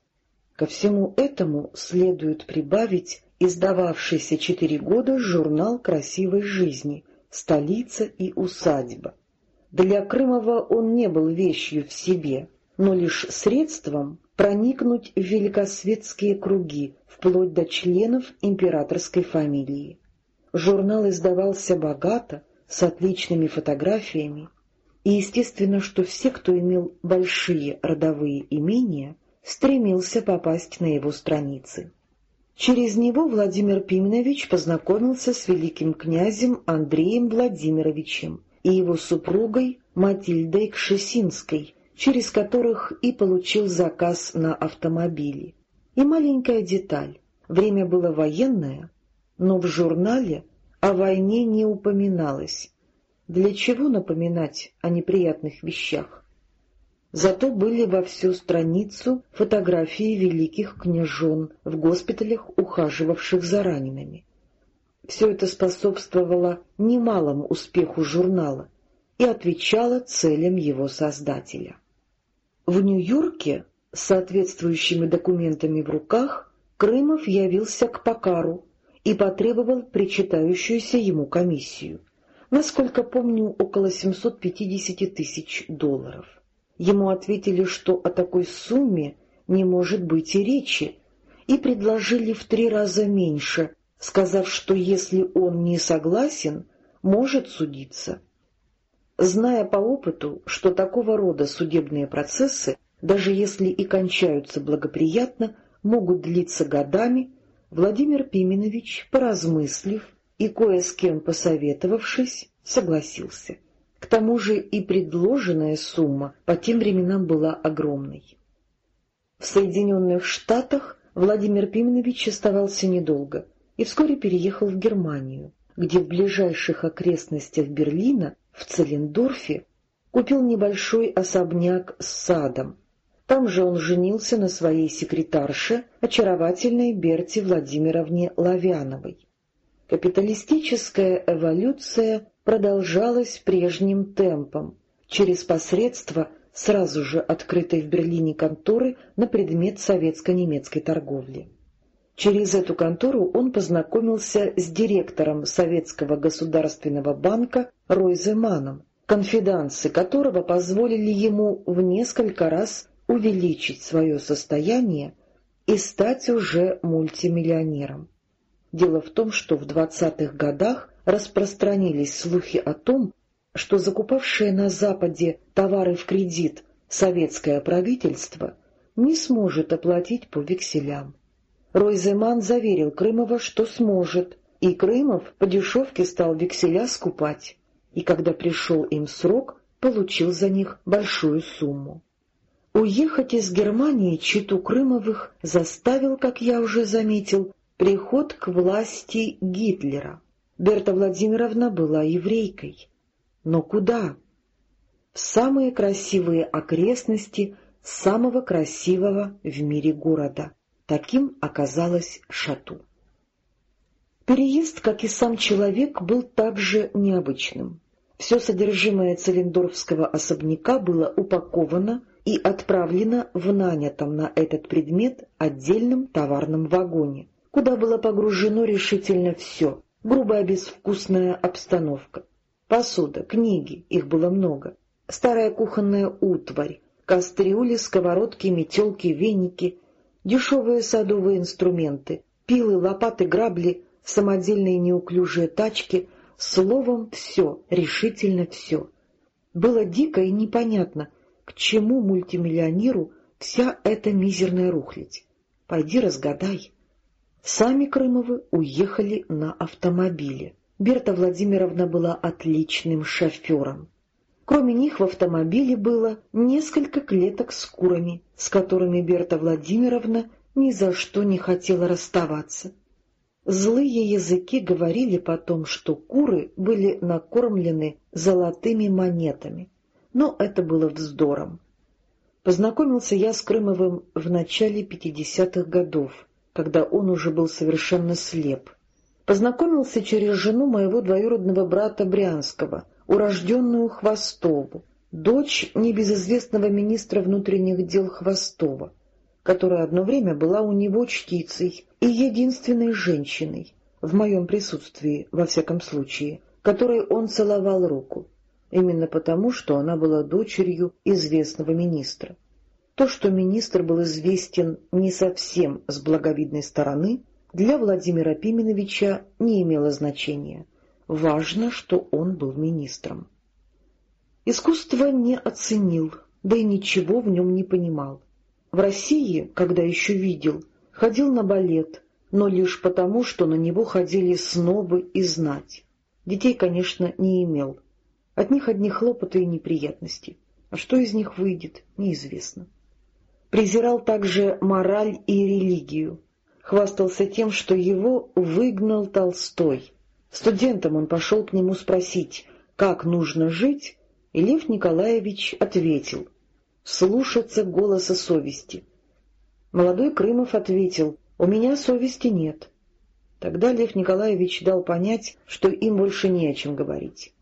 Ко всему этому следует прибавить издававшийся четыре года журнал красивой жизни «Столица и усадьба». Для Крымова он не был вещью в себе, но лишь средством проникнуть в великосветские круги, вплоть до членов императорской фамилии. Журнал издавался богато, с отличными фотографиями, и естественно, что все, кто имел большие родовые имения, стремился попасть на его страницы. Через него Владимир Пименович познакомился с великим князем Андреем Владимировичем и его супругой Матильдой Кшесинской, через которых и получил заказ на автомобили. И маленькая деталь. Время было военное, но в журнале о войне не упоминалось. Для чего напоминать о неприятных вещах? Зато были во всю страницу фотографии великих княжон в госпиталях, ухаживавших за ранеными. Все это способствовало немалому успеху журнала и отвечало целям его создателя. В Нью-Йорке с соответствующими документами в руках Крымов явился к Покару и потребовал причитающуюся ему комиссию, насколько помню, около 750 тысяч долларов. Ему ответили, что о такой сумме не может быть и речи, и предложили в три раза меньше, сказав, что если он не согласен, может судиться. Зная по опыту, что такого рода судебные процессы, даже если и кончаются благоприятно, могут длиться годами, Владимир Пименович, поразмыслив и кое с кем посоветовавшись, согласился. К тому же и предложенная сумма по тем временам была огромной. В Соединенных Штатах Владимир Пименович оставался недолго и вскоре переехал в Германию, где в ближайших окрестностях Берлина, в Целлендорфе, купил небольшой особняк с садом. Там же он женился на своей секретарше, очаровательной Берте Владимировне Лавяновой. Капиталистическая эволюция продолжалась прежним темпом, через посредство сразу же открытой в Берлине конторы на предмет советско-немецкой торговли. Через эту контору он познакомился с директором Советского государственного банка Ройземаном, конфидансы которого позволили ему в несколько раз увеличить свое состояние и стать уже мультимиллионером. Дело в том, что в 20-х годах распространились слухи о том, что закупавшее на Западе товары в кредит советское правительство не сможет оплатить по векселям. Ройземан заверил Крымова, что сможет, и Крымов по дешевке стал векселя скупать, и когда пришел им срок, получил за них большую сумму. Уехать из Германии читу Крымовых заставил, как я уже заметил, приход к власти Гитлера. Берта Владимировна была еврейкой. Но куда? В самые красивые окрестности самого красивого в мире города. Таким оказалось Шату. Переезд, как и сам человек, был также необычным. Все содержимое Цилиндорфского особняка было упаковано и отправлено в нанятом на этот предмет отдельном товарном вагоне, куда было погружено решительно все, грубая безвкусная обстановка. Посуда, книги, их было много, старая кухонная утварь, кастрюли, сковородки, метелки, веники, дешевые садовые инструменты, пилы, лопаты, грабли, самодельные неуклюжие тачки, словом, все, решительно все. Было дико и непонятно, к чему мультимиллионеру вся эта мизерная рухлядь. Пойди разгадай. Сами Крымовы уехали на автомобиле. Берта Владимировна была отличным шофером. Кроме них в автомобиле было несколько клеток с курами, с которыми Берта Владимировна ни за что не хотела расставаться. Злые языки говорили потом, что куры были накормлены золотыми монетами, но это было вздором. Познакомился я с Крымовым в начале 50-х годов, когда он уже был совершенно слеп. Познакомился через жену моего двоюродного брата Брянского — урожденную Хвостову, дочь небезызвестного министра внутренних дел Хвостова, которая одно время была у него чтицей и единственной женщиной, в моем присутствии, во всяком случае, которой он целовал руку, именно потому, что она была дочерью известного министра. То, что министр был известен не совсем с благовидной стороны, для Владимира Пименовича не имело значения — Важно, что он был министром. Искусство не оценил, да и ничего в нем не понимал. В России, когда еще видел, ходил на балет, но лишь потому, что на него ходили снобы и знать. Детей, конечно, не имел. От них одни хлопоты и неприятности. А что из них выйдет, неизвестно. Презирал также мораль и религию. Хвастался тем, что его выгнал Толстой — Студентом он пошел к нему спросить, как нужно жить, и Лев Николаевич ответил — слушаться голоса совести. Молодой Крымов ответил — у меня совести нет. Тогда Лев Николаевич дал понять, что им больше не о чем говорить.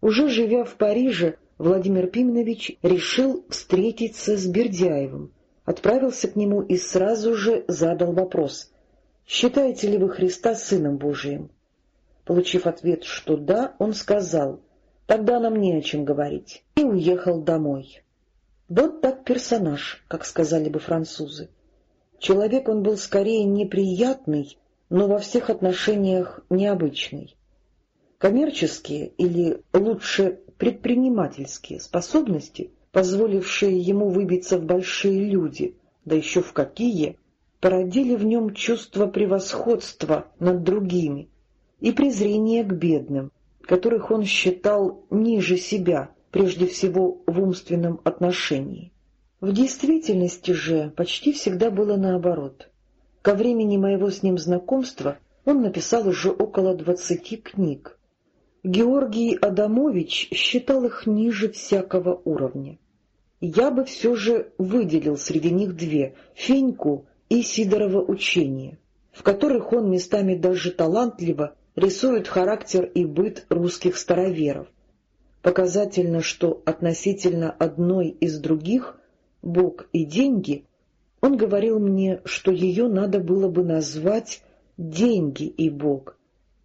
Уже живя в Париже, Владимир Пименович решил встретиться с Бердяевым, отправился к нему и сразу же задал вопрос — «Считаете ли вы Христа Сыном Божиим?» Получив ответ, что да, он сказал, «Тогда нам не о чем говорить», и уехал домой. Вот так персонаж, как сказали бы французы. Человек он был скорее неприятный, но во всех отношениях необычный. Коммерческие, или лучше предпринимательские способности, позволившие ему выбиться в большие люди, да еще в какие, породили в нем чувство превосходства над другими, и презрение к бедным, которых он считал ниже себя, прежде всего в умственном отношении. В действительности же почти всегда было наоборот. Ко времени моего с ним знакомства он написал уже около двадцати книг. Георгий Адамович считал их ниже всякого уровня. Я бы все же выделил среди них две — Феньку и Сидорова учение, в которых он местами даже талантливо рисует характер и быт русских староверов. Показательно, что относительно одной из других, Бог и деньги, он говорил мне, что ее надо было бы назвать «деньги и Бог»,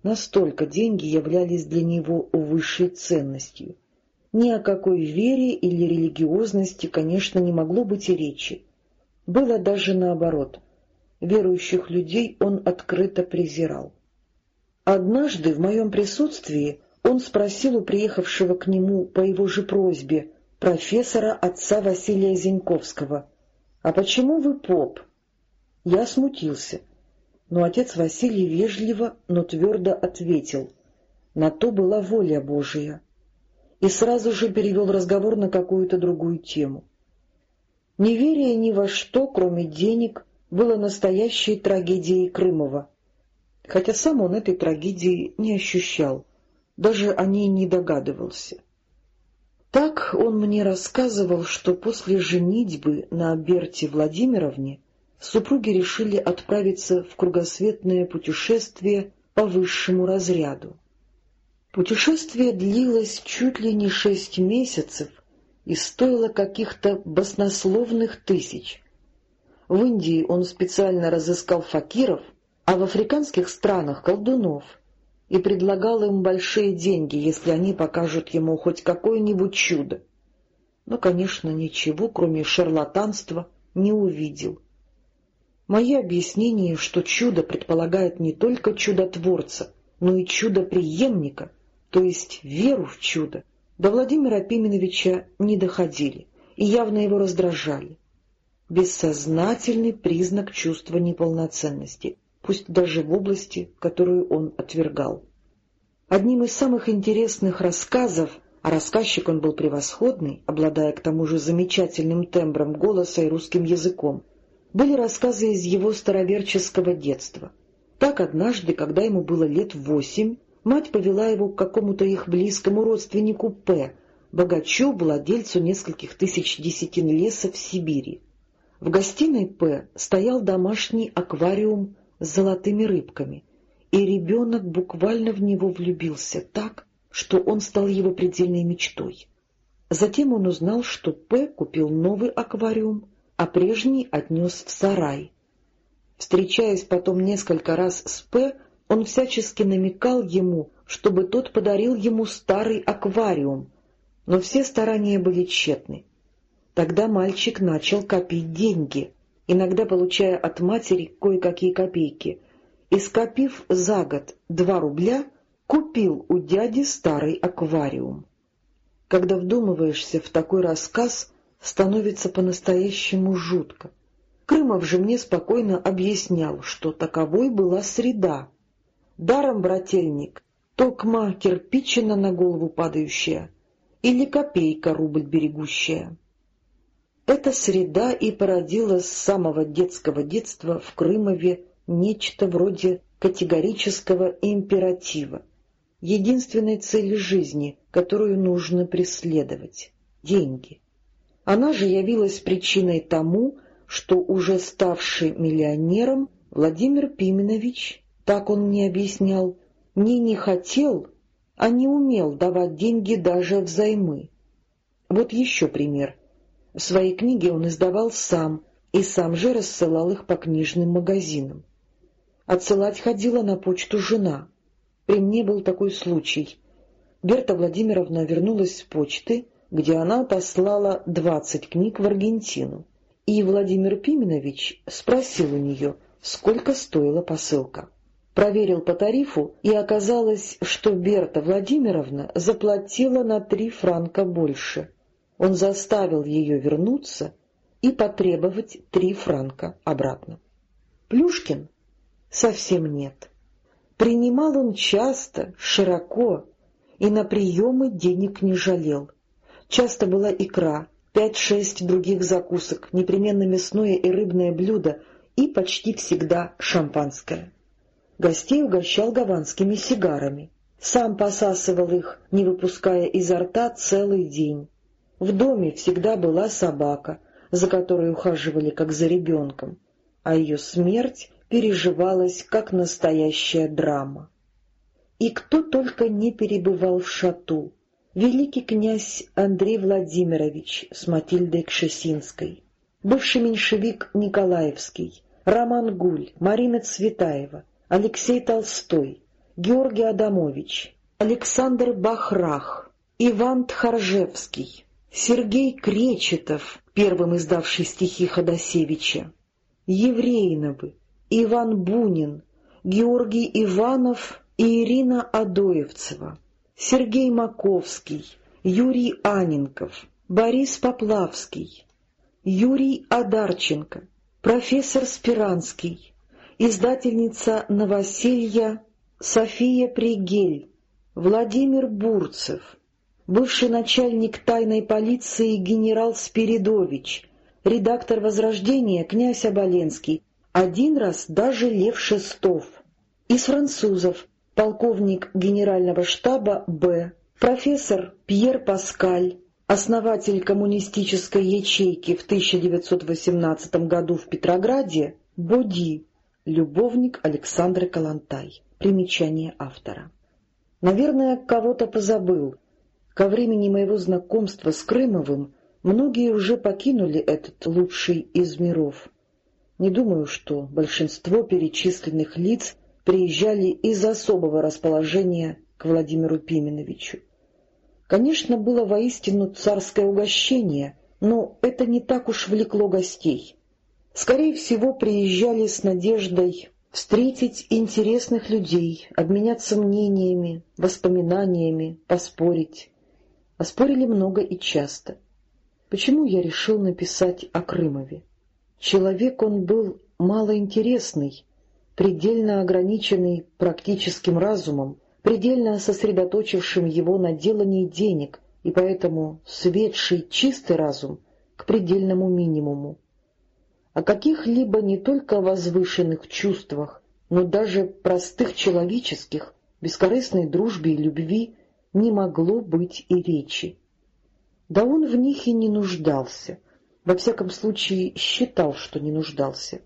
Настолько деньги являлись для него высшей ценностью. Ни о какой вере или религиозности, конечно, не могло быть и речи. Было даже наоборот. Верующих людей он открыто презирал. Однажды в моем присутствии он спросил у приехавшего к нему по его же просьбе профессора отца Василия Зеньковского, «А почему вы поп?» Я смутился — но отец Василий вежливо, но твердо ответил «На то была воля Божия» и сразу же перевел разговор на какую-то другую тему. Неверие ни во что, кроме денег, было настоящей трагедией Крымова, хотя сам он этой трагедии не ощущал, даже о ней не догадывался. Так он мне рассказывал, что после женитьбы на Берте Владимировне супруги решили отправиться в кругосветное путешествие по высшему разряду. Путешествие длилось чуть ли не шесть месяцев и стоило каких-то баснословных тысяч. В Индии он специально разыскал факиров, а в африканских странах — колдунов, и предлагал им большие деньги, если они покажут ему хоть какое-нибудь чудо. Но, конечно, ничего, кроме шарлатанства, не увидел. Мои объяснения, что чудо предполагает не только чудотворца, но и чудо-преемника, то есть веру в чудо, до Владимира Пименовича не доходили и явно его раздражали. Бессознательный признак чувства неполноценности, пусть даже в области, которую он отвергал. Одним из самых интересных рассказов, а рассказчик он был превосходный, обладая к тому же замечательным тембром голоса и русским языком, были рассказы из его староверческого детства. Так однажды, когда ему было лет восемь, мать повела его к какому-то их близкому родственнику П., богачу, владельцу нескольких тысяч десятин леса в Сибири. В гостиной П. стоял домашний аквариум с золотыми рыбками, и ребенок буквально в него влюбился так, что он стал его предельной мечтой. Затем он узнал, что П. купил новый аквариум, а прежний отнес в сарай. Встречаясь потом несколько раз с П., он всячески намекал ему, чтобы тот подарил ему старый аквариум, но все старания были тщетны. Тогда мальчик начал копить деньги, иногда получая от матери кое-какие копейки, и, скопив за год два рубля, купил у дяди старый аквариум. Когда вдумываешься в такой рассказ, становится по-настоящему жутко. Крымов же мне спокойно объяснял, что таковой была среда. Даром, брательник, токма кирпичина на голову падающая или копейка рубль берегущая. Эта среда и породила с самого детского детства в Крымове нечто вроде категорического императива, единственной цели жизни, которую нужно преследовать — деньги. Она же явилась причиной тому, что уже ставший миллионером Владимир Пименович, так он мне объяснял, не не хотел, а не умел давать деньги даже взаймы. Вот еще пример. В своей книге он издавал сам, и сам же рассылал их по книжным магазинам. Отсылать ходила на почту жена. При мне был такой случай. Берта Владимировна вернулась с почты, где она отослала двадцать книг в Аргентину, и Владимир Пименович спросил у нее, сколько стоила посылка. Проверил по тарифу, и оказалось, что Берта Владимировна заплатила на три франка больше. Он заставил ее вернуться и потребовать три франка обратно. Плюшкин совсем нет. Принимал он часто, широко, и на приемы денег не жалел. Часто была икра, пять-шесть других закусок, непременно мясное и рыбное блюдо и почти всегда шампанское. Гостей угощал гаванскими сигарами. сам посасывал их, не выпуская изо рта целый день. В доме всегда была собака, за которой ухаживали как за ребенком, а ее смерть переживалась как настоящая драма. И кто только не перебывал в шату. Великий князь Андрей Владимирович с Матильдой Кшесинской, бывший меньшевик Николаевский, Роман Гуль, Марина Цветаева, Алексей Толстой, Георгий Адамович, Александр Бахрах, Иван Тхаржевский, Сергей Кречетов, первым издавший стихи Ходосевича, Евреиновы, Иван Бунин, Георгий Иванов и Ирина Адоевцева, Сергей Маковский, Юрий Аненков, Борис Поплавский, Юрий Адарченко, профессор Спиранский, издательница «Новоселья» София Пригель, Владимир Бурцев, бывший начальник тайной полиции генерал Спиридович, редактор «Возрождения» князь Оболенский, один раз даже Лев Шестов. Из французов полковник генерального штаба Б, профессор Пьер Паскаль, основатель коммунистической ячейки в 1918 году в Петрограде, Боди, любовник Александры Калантай. Примечание автора. Наверное, кого-то позабыл. Ко времени моего знакомства с Крымовым многие уже покинули этот лучший из миров. Не думаю, что большинство перечисленных лиц приезжали из особого расположения к Владимиру Пименовичу. Конечно, было воистину царское угощение, но это не так уж влекло гостей. Скорее всего, приезжали с надеждой встретить интересных людей, обменяться мнениями, воспоминаниями, поспорить. А спорили много и часто. Почему я решил написать о Крымове? Человек он был малоинтересный, предельно ограниченный практическим разумом, предельно сосредоточившим его на делании денег и поэтому светший чистый разум к предельному минимуму. О каких-либо не только возвышенных чувствах, но даже простых человеческих, бескорыстной дружбе и любви не могло быть и речи. Да он в них и не нуждался, во всяком случае считал, что не нуждался.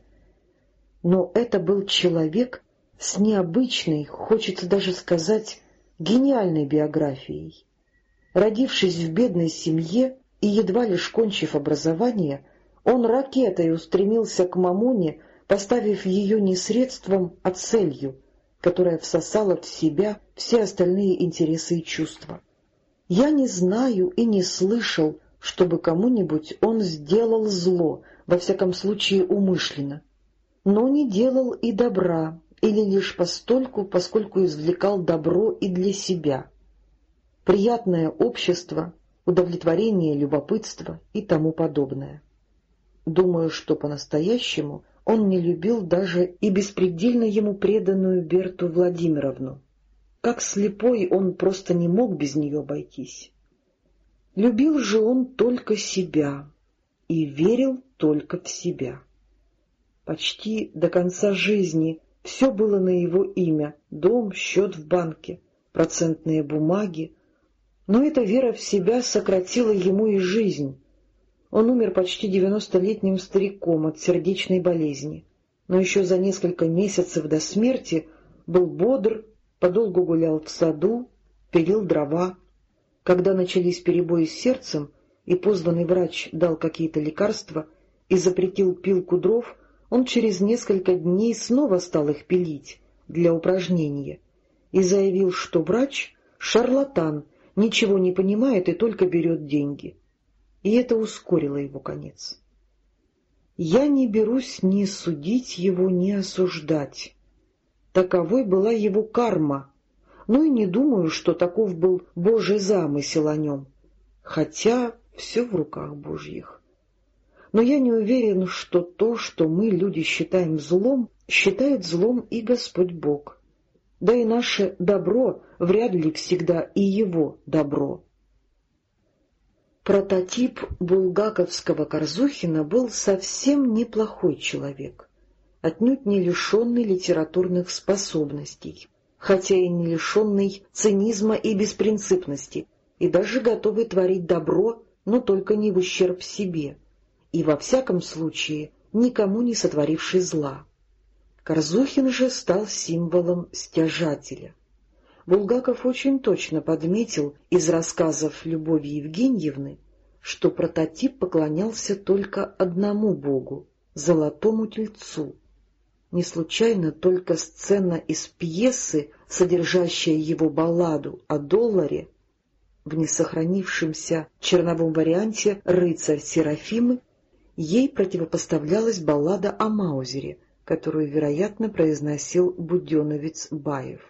Но это был человек, с необычной, хочется даже сказать, гениальной биографией. Родившись в бедной семье и едва лишь кончив образование, он ракетой устремился к Мамоне, поставив ее не средством, а целью, которая всосала в себя все остальные интересы и чувства. Я не знаю и не слышал, чтобы кому-нибудь он сделал зло, во всяком случае умышленно, но не делал и добра, или лишь постольку, поскольку извлекал добро и для себя. Приятное общество, удовлетворение, любопытство и тому подобное. Думаю, что по-настоящему он не любил даже и беспредельно ему преданную Берту Владимировну. Как слепой он просто не мог без нее обойтись. Любил же он только себя и верил только в себя. Почти до конца жизни все было на его имя — дом, счет в банке, процентные бумаги. Но эта вера в себя сократила ему и жизнь. Он умер почти девяностолетним стариком от сердечной болезни, но еще за несколько месяцев до смерти был бодр, подолгу гулял в саду, пилил дрова. Когда начались перебои с сердцем, и позванный врач дал какие-то лекарства и запретил пилку дров, он через несколько дней снова стал их пилить для упражнения и заявил, что врач — шарлатан, ничего не понимает и только берет деньги. И это ускорило его конец. Я не берусь ни судить его, ни осуждать. Таковой была его карма, но и не думаю, что таков был Божий замысел о нем, хотя все в руках Божьих но я не уверен, что то, что мы, люди, считаем злом, считает злом и Господь Бог. Да и наше добро вряд ли всегда и его добро. Прототип булгаковского Корзухина был совсем неплохой человек, отнюдь не лишенный литературных способностей. хотя и не лишенный цинизма и беспринципности, и даже готовый творить добро, но только не в ущерб себе, и во всяком случае никому не сотворивший зла. Корзухин же стал символом стяжателя. Булгаков очень точно подметил из рассказов Любови Евгеньевны, что прототип поклонялся только одному богу — золотому тельцу. Не случайно только сцена из пьесы, содержащая его балладу о долларе, в несохранившемся черновом варианте «Рыцарь Серафимы», ей противопоставлялась баллада о Маузере — которую, вероятно, произносил буденовец Баев.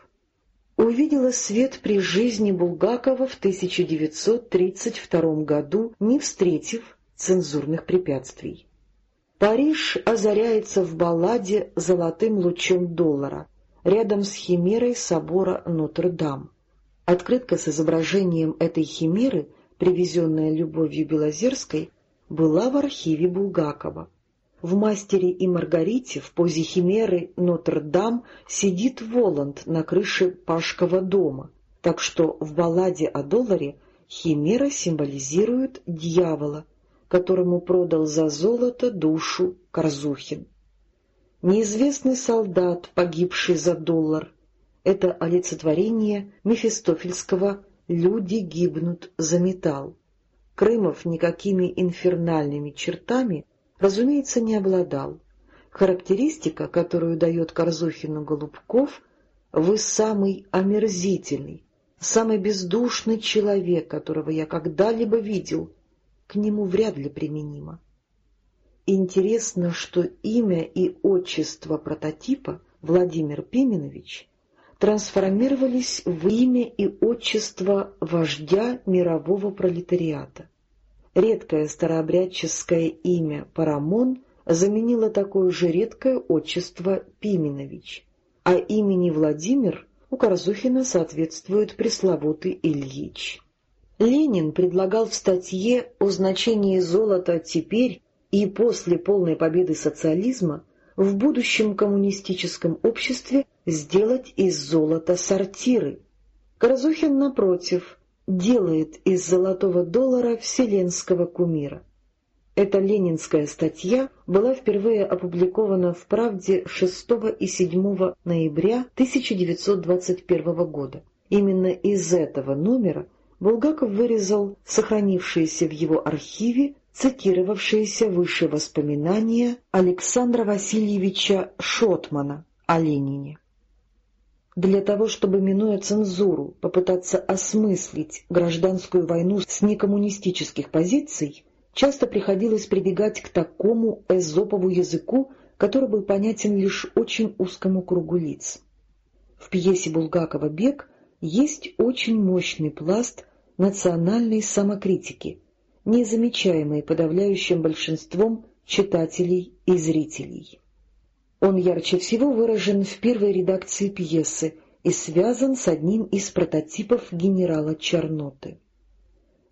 Увидела свет при жизни Булгакова в 1932 году, не встретив цензурных препятствий. Париж озаряется в балладе золотым лучом доллара, рядом с химерой собора Нотр-Дам. Открытка с изображением этой химеры, привезенная Любовью Белозерской, была в архиве Булгакова. В «Мастере и Маргарите» в позе химеры Нотр-Дам сидит Воланд на крыше Пашкова дома, так что в балладе о долларе химера символизирует дьявола, которому продал за золото душу Корзухин. Неизвестный солдат, погибший за доллар — это олицетворение мефистофельского «люди гибнут за металл». Крымов никакими инфернальными чертами разумеется, не обладал. Характеристика, которую дает Корзухину Голубков, «Вы самый омерзительный, самый бездушный человек, которого я когда-либо видел», к нему вряд ли применимо. Интересно, что имя и отчество прототипа Владимир Пименович трансформировались в имя и отчество вождя мирового пролетариата. Редкое старообрядческое имя Парамон заменило такое же редкое отчество Пименович, а имени Владимир у Корзухина соответствует пресловутый Ильич. Ленин предлагал в статье о значении золота теперь и после полной победы социализма в будущем коммунистическом обществе сделать из золота сортиры. Корзухин, напротив, делает из золотого доллара вселенского кумира. Эта ленинская статья была впервые опубликована в «Правде» 6 и 7 ноября 1921 года. Именно из этого номера Булгаков вырезал сохранившиеся в его архиве цитировавшиеся выше воспоминания Александра Васильевича Шотмана о Ленине для того, чтобы, минуя цензуру, попытаться осмыслить гражданскую войну с некоммунистических позиций, часто приходилось прибегать к такому эзопову языку, который был понятен лишь очень узкому кругу лиц. В пьесе Булгакова «Бег» есть очень мощный пласт национальной самокритики, незамечаемый подавляющим большинством читателей и зрителей. Он ярче всего выражен в первой редакции пьесы и связан с одним из прототипов генерала Черноты.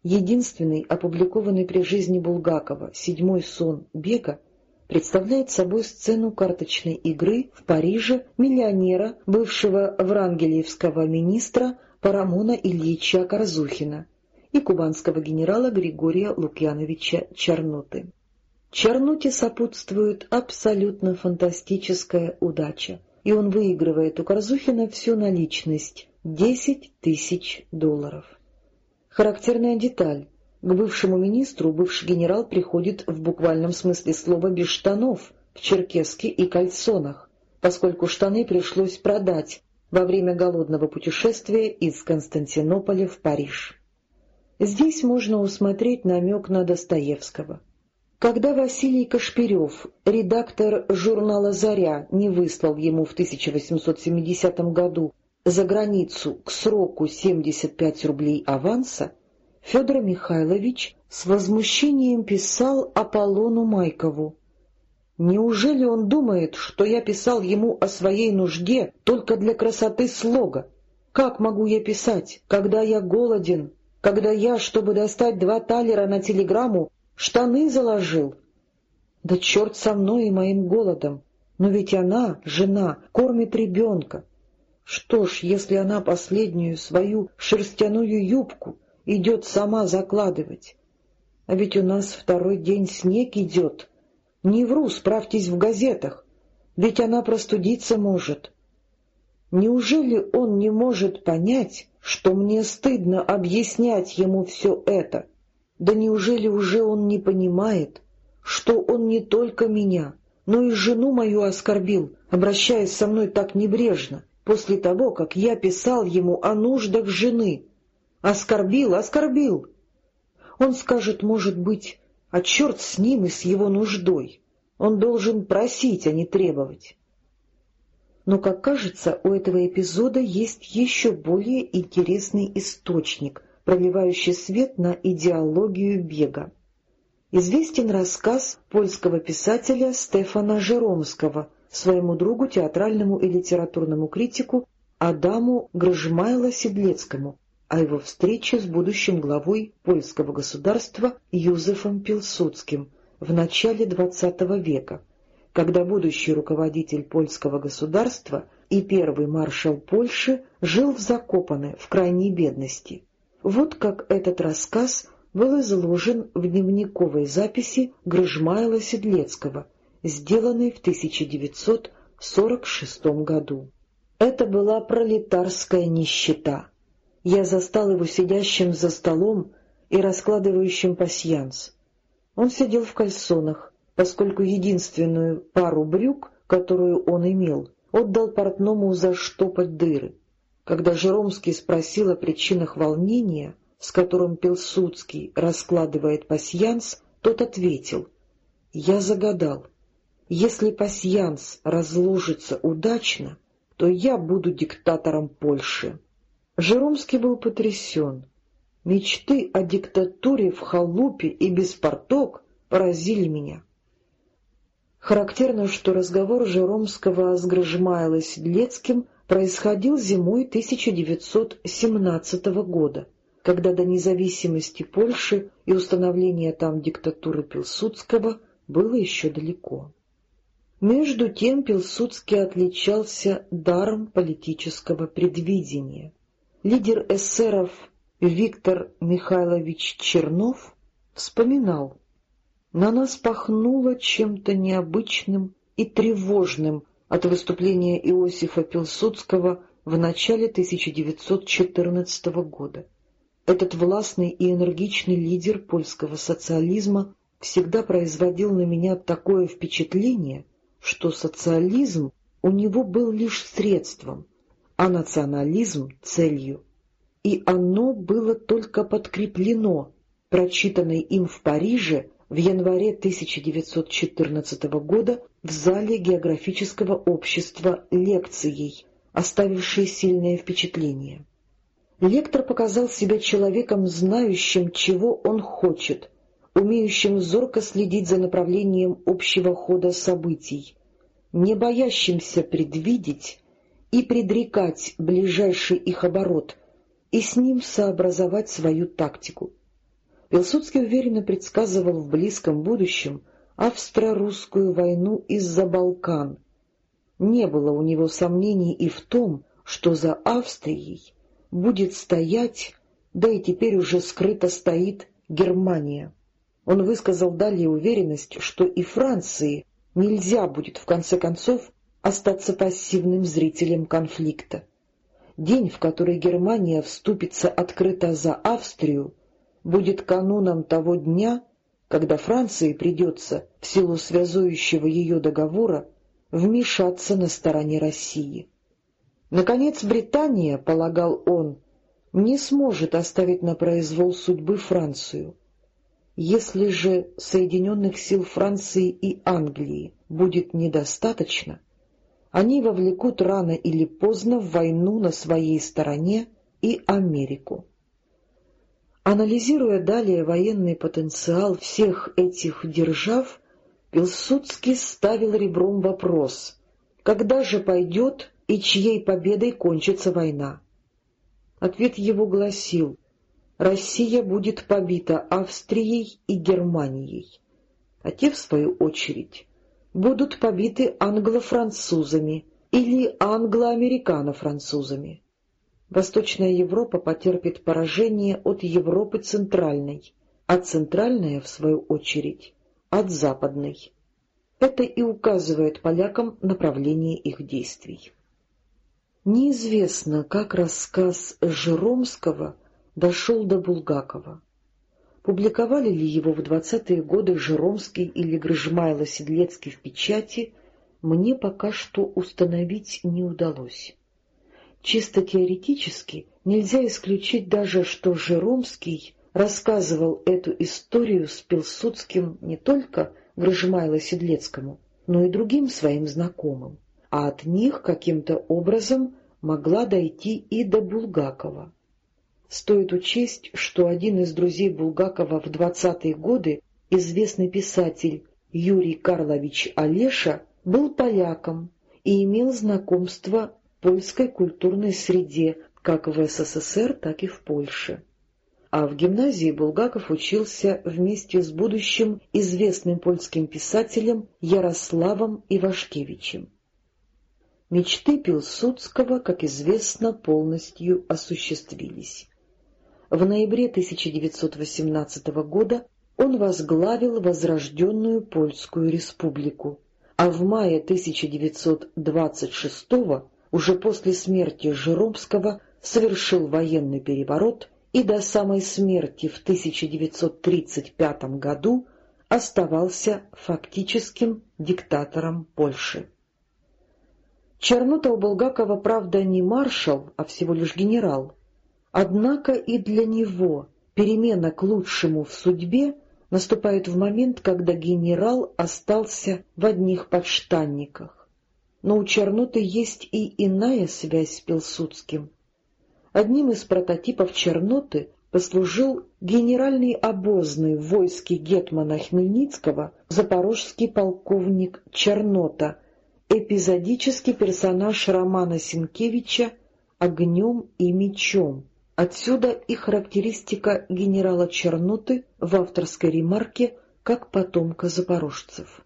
Единственный, опубликованный при жизни Булгакова, «Седьмой сон Бега», представляет собой сцену карточной игры в Париже миллионера, бывшего врангелиевского министра Парамона Ильича Корзухина и кубанского генерала Григория Лукьяновича Черноты. Черноте сопутствует абсолютно фантастическая удача, и он выигрывает у Корзухина всю наличность — десять тысяч долларов. Характерная деталь. К бывшему министру бывший генерал приходит в буквальном смысле слова без штанов, в черкеске и кальсонах, поскольку штаны пришлось продать во время голодного путешествия из Константинополя в Париж. Здесь можно усмотреть намек на Достоевского. Когда Василий Кашпирев, редактор журнала «Заря», не выслал ему в 1870 году за границу к сроку 75 рублей аванса, Федор Михайлович с возмущением писал Аполлону Майкову. «Неужели он думает, что я писал ему о своей нужде только для красоты слога? Как могу я писать, когда я голоден, когда я, чтобы достать два талера на телеграмму, Штаны заложил. Да черт со мной и моим голодом. Но ведь она, жена, кормит ребенка. Что ж, если она последнюю свою шерстяную юбку идет сама закладывать? А ведь у нас второй день снег идет. Не вру, справьтесь в газетах, ведь она простудиться может. Неужели он не может понять, что мне стыдно объяснять ему все это? Да неужели уже он не понимает, что он не только меня, но и жену мою оскорбил, обращаясь со мной так небрежно, после того, как я писал ему о нуждах жены? Оскорбил, оскорбил. Он скажет, может быть, а черт с ним и с его нуждой. Он должен просить, а не требовать. Но, как кажется, у этого эпизода есть еще более интересный источник, проливающий свет на идеологию бега. Известен рассказ польского писателя Стефана Жеромского своему другу, театральному и литературному критику Адаму Грожмайло Седлецкому о его встрече с будущим главой польского государства Юзефом Пилсудским в начале XX века, когда будущий руководитель польского государства и первый маршал Польши жил в Закопане в крайней бедности. Вот как этот рассказ был изложен в дневниковой записи Грыжмайла Седлецкого, сделанной в 1946 году. Это была пролетарская нищета. Я застал его сидящим за столом и раскладывающим пасьянс. Он сидел в кальсонах, поскольку единственную пару брюк, которую он имел, отдал портному заштопать дыры. Когда Жеромский спросил о причинах волнения, с которым Пилсудский раскладывает пасьянс, тот ответил, «Я загадал, если пасьянс разложится удачно, то я буду диктатором Польши». Жеромский был потрясен. Мечты о диктатуре в халупе и без порток поразили меня. Характерно, что разговор Жеромского с Грыжмайло Седлецким происходил зимой 1917 года, когда до независимости Польши и установления там диктатуры Пилсудского было еще далеко. Между тем Пилсудский отличался даром политического предвидения. Лидер эсеров Виктор Михайлович Чернов вспоминал, на нас пахнуло чем-то необычным и тревожным от выступления Иосифа Пилсудского в начале 1914 года. Этот властный и энергичный лидер польского социализма всегда производил на меня такое впечатление, что социализм у него был лишь средством, а национализм — целью. И оно было только подкреплено, прочитанной им в Париже в январе 1914 года в зале географического общества лекцией, оставившей сильное впечатление. Лектор показал себя человеком, знающим, чего он хочет, умеющим зорко следить за направлением общего хода событий, не боящимся предвидеть и предрекать ближайший их оборот и с ним сообразовать свою тактику. Пилсудский уверенно предсказывал в близком будущем австро-русскую войну из-за Балкан. Не было у него сомнений и в том, что за Австрией будет стоять, да и теперь уже скрыто стоит, Германия. Он высказал далее уверенность, что и Франции нельзя будет в конце концов остаться пассивным зрителем конфликта. День, в который Германия вступится открыто за Австрию, будет кануном того дня, когда Франции придется, в силу связующего ее договора, вмешаться на стороне России. Наконец, Британия, полагал он, не сможет оставить на произвол судьбы Францию. Если же Соединенных сил Франции и Англии будет недостаточно, они вовлекут рано или поздно в войну на своей стороне и Америку. Анализируя далее военный потенциал всех этих держав, Пилсудский ставил ребром вопрос, когда же пойдет и чьей победой кончится война? Ответ его гласил, Россия будет побита Австрией и Германией, а те, в свою очередь, будут побиты англо-французами или англо-американо-французами. Восточная Европа потерпит поражение от Европы Центральной, а Центральная, в свою очередь, от Западной. Это и указывает полякам направление их действий. Неизвестно, как рассказ Жеромского дошел до Булгакова. Публиковали ли его в двадцатые годы Жеромский или Грыжмайло-Седлецкий в печати, мне пока что установить не удалось. Чисто теоретически нельзя исключить даже, что Жеромский рассказывал эту историю с Пилсудским не только Грыжмайло-Седлецкому, но и другим своим знакомым а от них каким-то образом могла дойти и до Булгакова. Стоит учесть, что один из друзей Булгакова в двадцатые годы, известный писатель Юрий Карлович Олеша, был поляком и имел знакомство польской культурной среде как в СССР, так и в Польше. А в гимназии Булгаков учился вместе с будущим известным польским писателем Ярославом Ивашкевичем. Мечты Пилсудского, как известно, полностью осуществились. В ноябре 1918 года он возглавил Возрожденную Польскую Республику, а в мае 1926 уже после смерти Жиромского, совершил военный переворот и до самой смерти в 1935 году оставался фактическим диктатором Польши. Чернота у Булгакова, правда, не маршал, а всего лишь генерал. Однако и для него перемена к лучшему в судьбе наступает в момент, когда генерал остался в одних подштанниках. Но у Черноты есть и иная связь с Пилсудским. Одним из прототипов Черноты послужил генеральный обозный в войске Гетмана Хмельницкого запорожский полковник Чернота — эпизодический персонаж романа Сенкевича «Огнем и мечом». Отсюда и характеристика генерала Черноты в авторской ремарке как потомка запорожцев.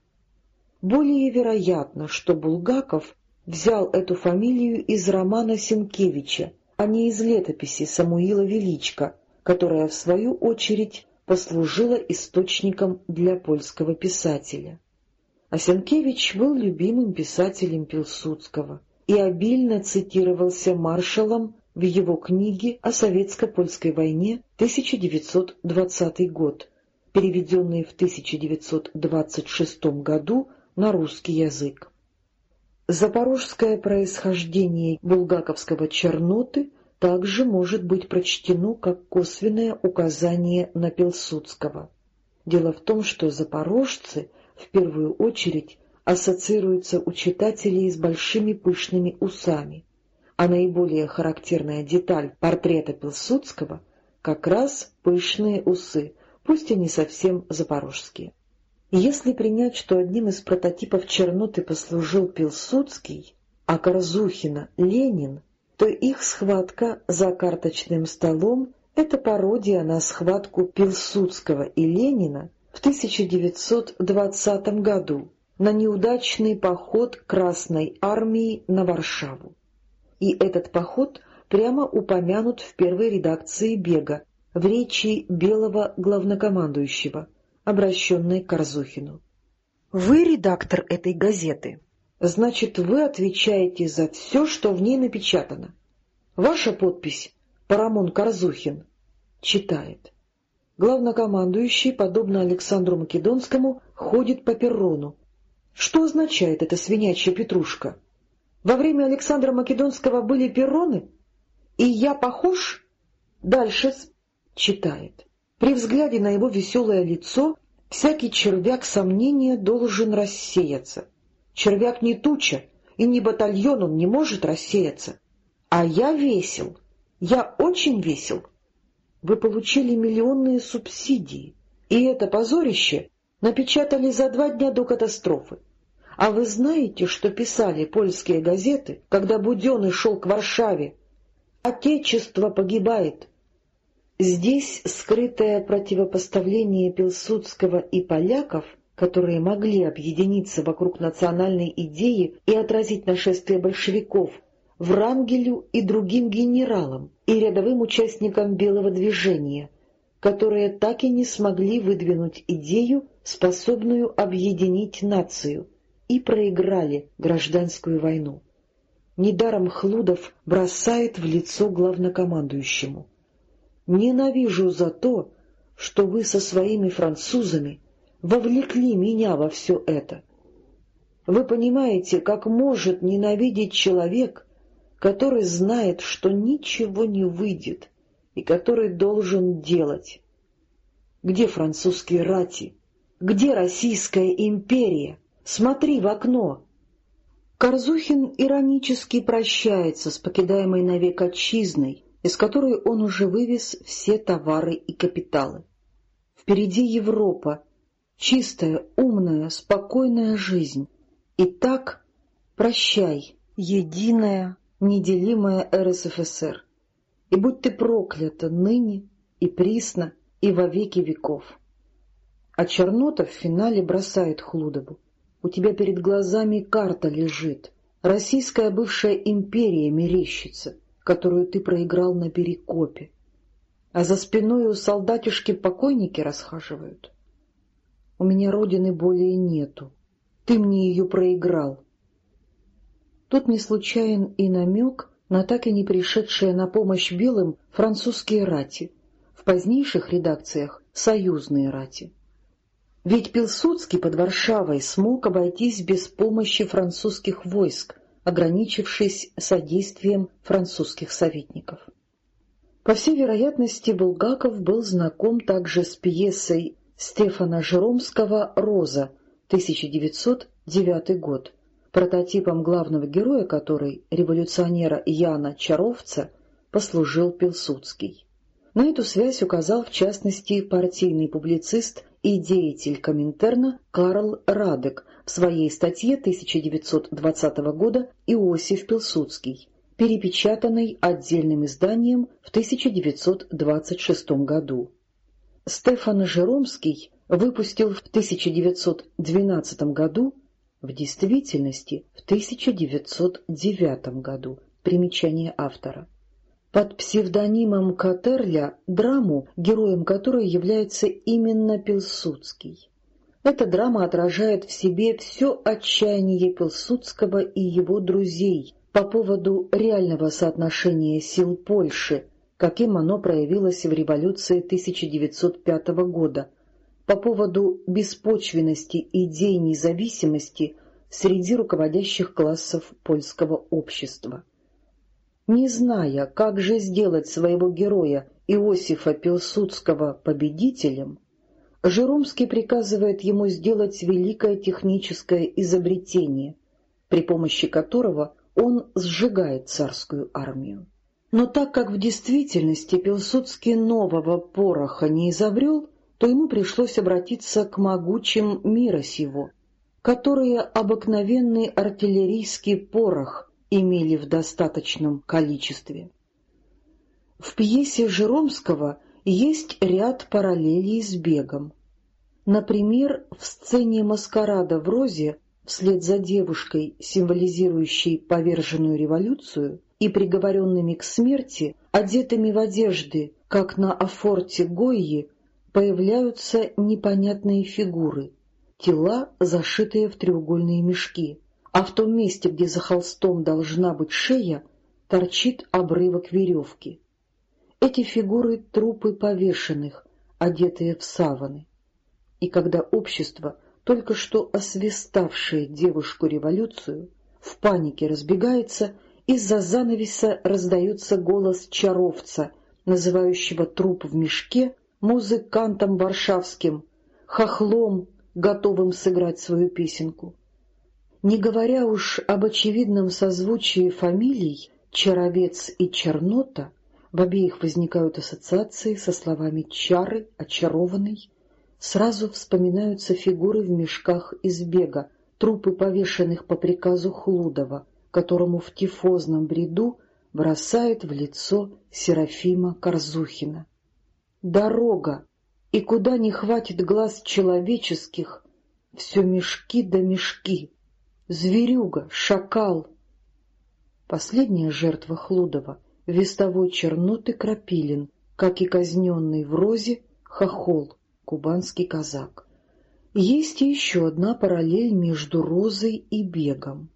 Более вероятно, что Булгаков взял эту фамилию из романа Сенкевича, а не из летописи Самуила Величко, которая, в свою очередь, послужила источником для польского писателя. Асенкевич был любимым писателем Пилсудского и обильно цитировался маршалом в его книге о советско-польской войне 1920 год, переведенной в 1926 году на русский язык. Запорожское происхождение булгаковского черноты также может быть прочтено как косвенное указание на Пилсудского. Дело в том, что запорожцы — в первую очередь ассоциируется у читателей с большими пышными усами, а наиболее характерная деталь портрета Пилсудского — как раз пышные усы, пусть и не совсем запорожские. Если принять, что одним из прототипов черноты послужил Пилсудский, а Корзухина — Ленин, то их схватка за карточным столом — это пародия на схватку Пилсудского и Ленина в 1920 году на неудачный поход Красной Армии на Варшаву. И этот поход прямо упомянут в первой редакции «Бега» в речи белого главнокомандующего, обращенной к Корзухину. «Вы редактор этой газеты. Значит, вы отвечаете за все, что в ней напечатано. Ваша подпись «Парамон Корзухин» читает. Главнокомандующий, подобно Александру Македонскому, ходит по перрону. Что означает эта свинячья петрушка? Во время Александра Македонского были перроны? И я похож? Дальше читает. При взгляде на его веселое лицо всякий червяк сомнения должен рассеяться. Червяк не туча, и не батальон он не может рассеяться. А я весел, я очень весел. Вы получили миллионные субсидии, и это позорище напечатали за два дня до катастрофы. А вы знаете, что писали польские газеты, когда Буденный шел к Варшаве? Отечество погибает. Здесь скрытое противопоставление Пилсудского и поляков которые могли объединиться вокруг национальной идеи и отразить нашествие большевиков, Врангелю и другим генералам и рядовым участникам белого движения, которые так и не смогли выдвинуть идею, способную объединить нацию, и проиграли гражданскую войну. Недаром Хлудов бросает в лицо главнокомандующему. «Ненавижу за то, что вы со своими французами вовлекли меня во все это. Вы понимаете, как может ненавидеть человек, который знает, что ничего не выйдет и который должен делать? Где французские рати? Где Российская империя? Смотри в окно!» Корзухин иронически прощается с покидаемой навек отчизной, из которой он уже вывез все товары и капиталы. Впереди Европа, чистая, умная, спокойная жизнь. И так прощай, единая, неделимая РСФСР. И будь ты проклята ныне и присно и во веки веков. А Чернота в финале бросает Хлудову. У тебя перед глазами карта лежит. Российская бывшая империя мерещится, которую ты проиграл на Перекопе. А за спиной у солдатишки покойники расхаживают. У меня родины более нету. Ты мне ее проиграл. Тут не случайен и намек на так и не пришедшие на помощь белым французские рати, в позднейших редакциях — союзные рати. Ведь Пилсудский под Варшавой смог обойтись без помощи французских войск, ограничившись содействием французских советников. По всей вероятности, Булгаков был знаком также с пьесой Стефана Жеромского «Роза» 1909 год, прототипом главного героя которой, революционера Яна Чаровца, послужил Пилсудский. На эту связь указал в частности партийный публицист и деятель Коминтерна Карл Радек в своей статье 1920 года «Иосиф Пилсудский», перепечатанной отдельным изданием в 1926 году. Стефан Жеромский выпустил в 1912 году, в действительности в 1909 году, примечание автора под псевдонимом Катерля драму, героем которой является именно Пилсудский. Эта драма отражает в себе все отчаяние Пилсудского и его друзей по поводу реального соотношения сил Польши, каким оно проявилось в революции 1905 года, по поводу беспочвенности идей независимости среди руководящих классов польского общества. Не зная, как же сделать своего героя Иосифа Пилсудского победителем, Жеромский приказывает ему сделать великое техническое изобретение, при помощи которого он сжигает царскую армию. Но так как в действительности Пилсудский нового пороха не изобрел, то ему пришлось обратиться к могучим мира сего, которые обыкновенный артиллерийский порох имели в достаточном количестве. В пьесе Жеромского есть ряд параллелей с бегом. Например, в сцене маскарада в «Розе» вслед за девушкой, символизирующей поверженную революцию, и приговоренными к смерти, одетыми в одежды, как на афорте Гойи, появляются непонятные фигуры, тела, зашитые в треугольные мешки, а в том месте, где за холстом должна быть шея, торчит обрывок веревки. Эти фигуры — трупы повешенных, одетые в саваны. И когда общество, только что освиставшее девушку-революцию, в панике разбегается, из-за занавеса раздается голос чаровца, называющего труп в мешке музыкантом варшавским, хохлом, готовым сыграть свою песенку. Не говоря уж об очевидном созвучии фамилий «Чаровец» и «Чернота», в обеих возникают ассоциации со словами «чары», «очарованный». Сразу вспоминаются фигуры в мешках из бега, трупы повешенных по приказу Хлудова, которому в тифозном бреду бросает в лицо Серафима Корзухина. Дорога, и куда не хватит глаз человеческих, все мешки да мешки, зверюга, шакал. Последняя жертва Хлудова — вестовой черноты Крапилин, как и казненный в розе Хохол, кубанский казак. Есть еще одна параллель между розой и бегом.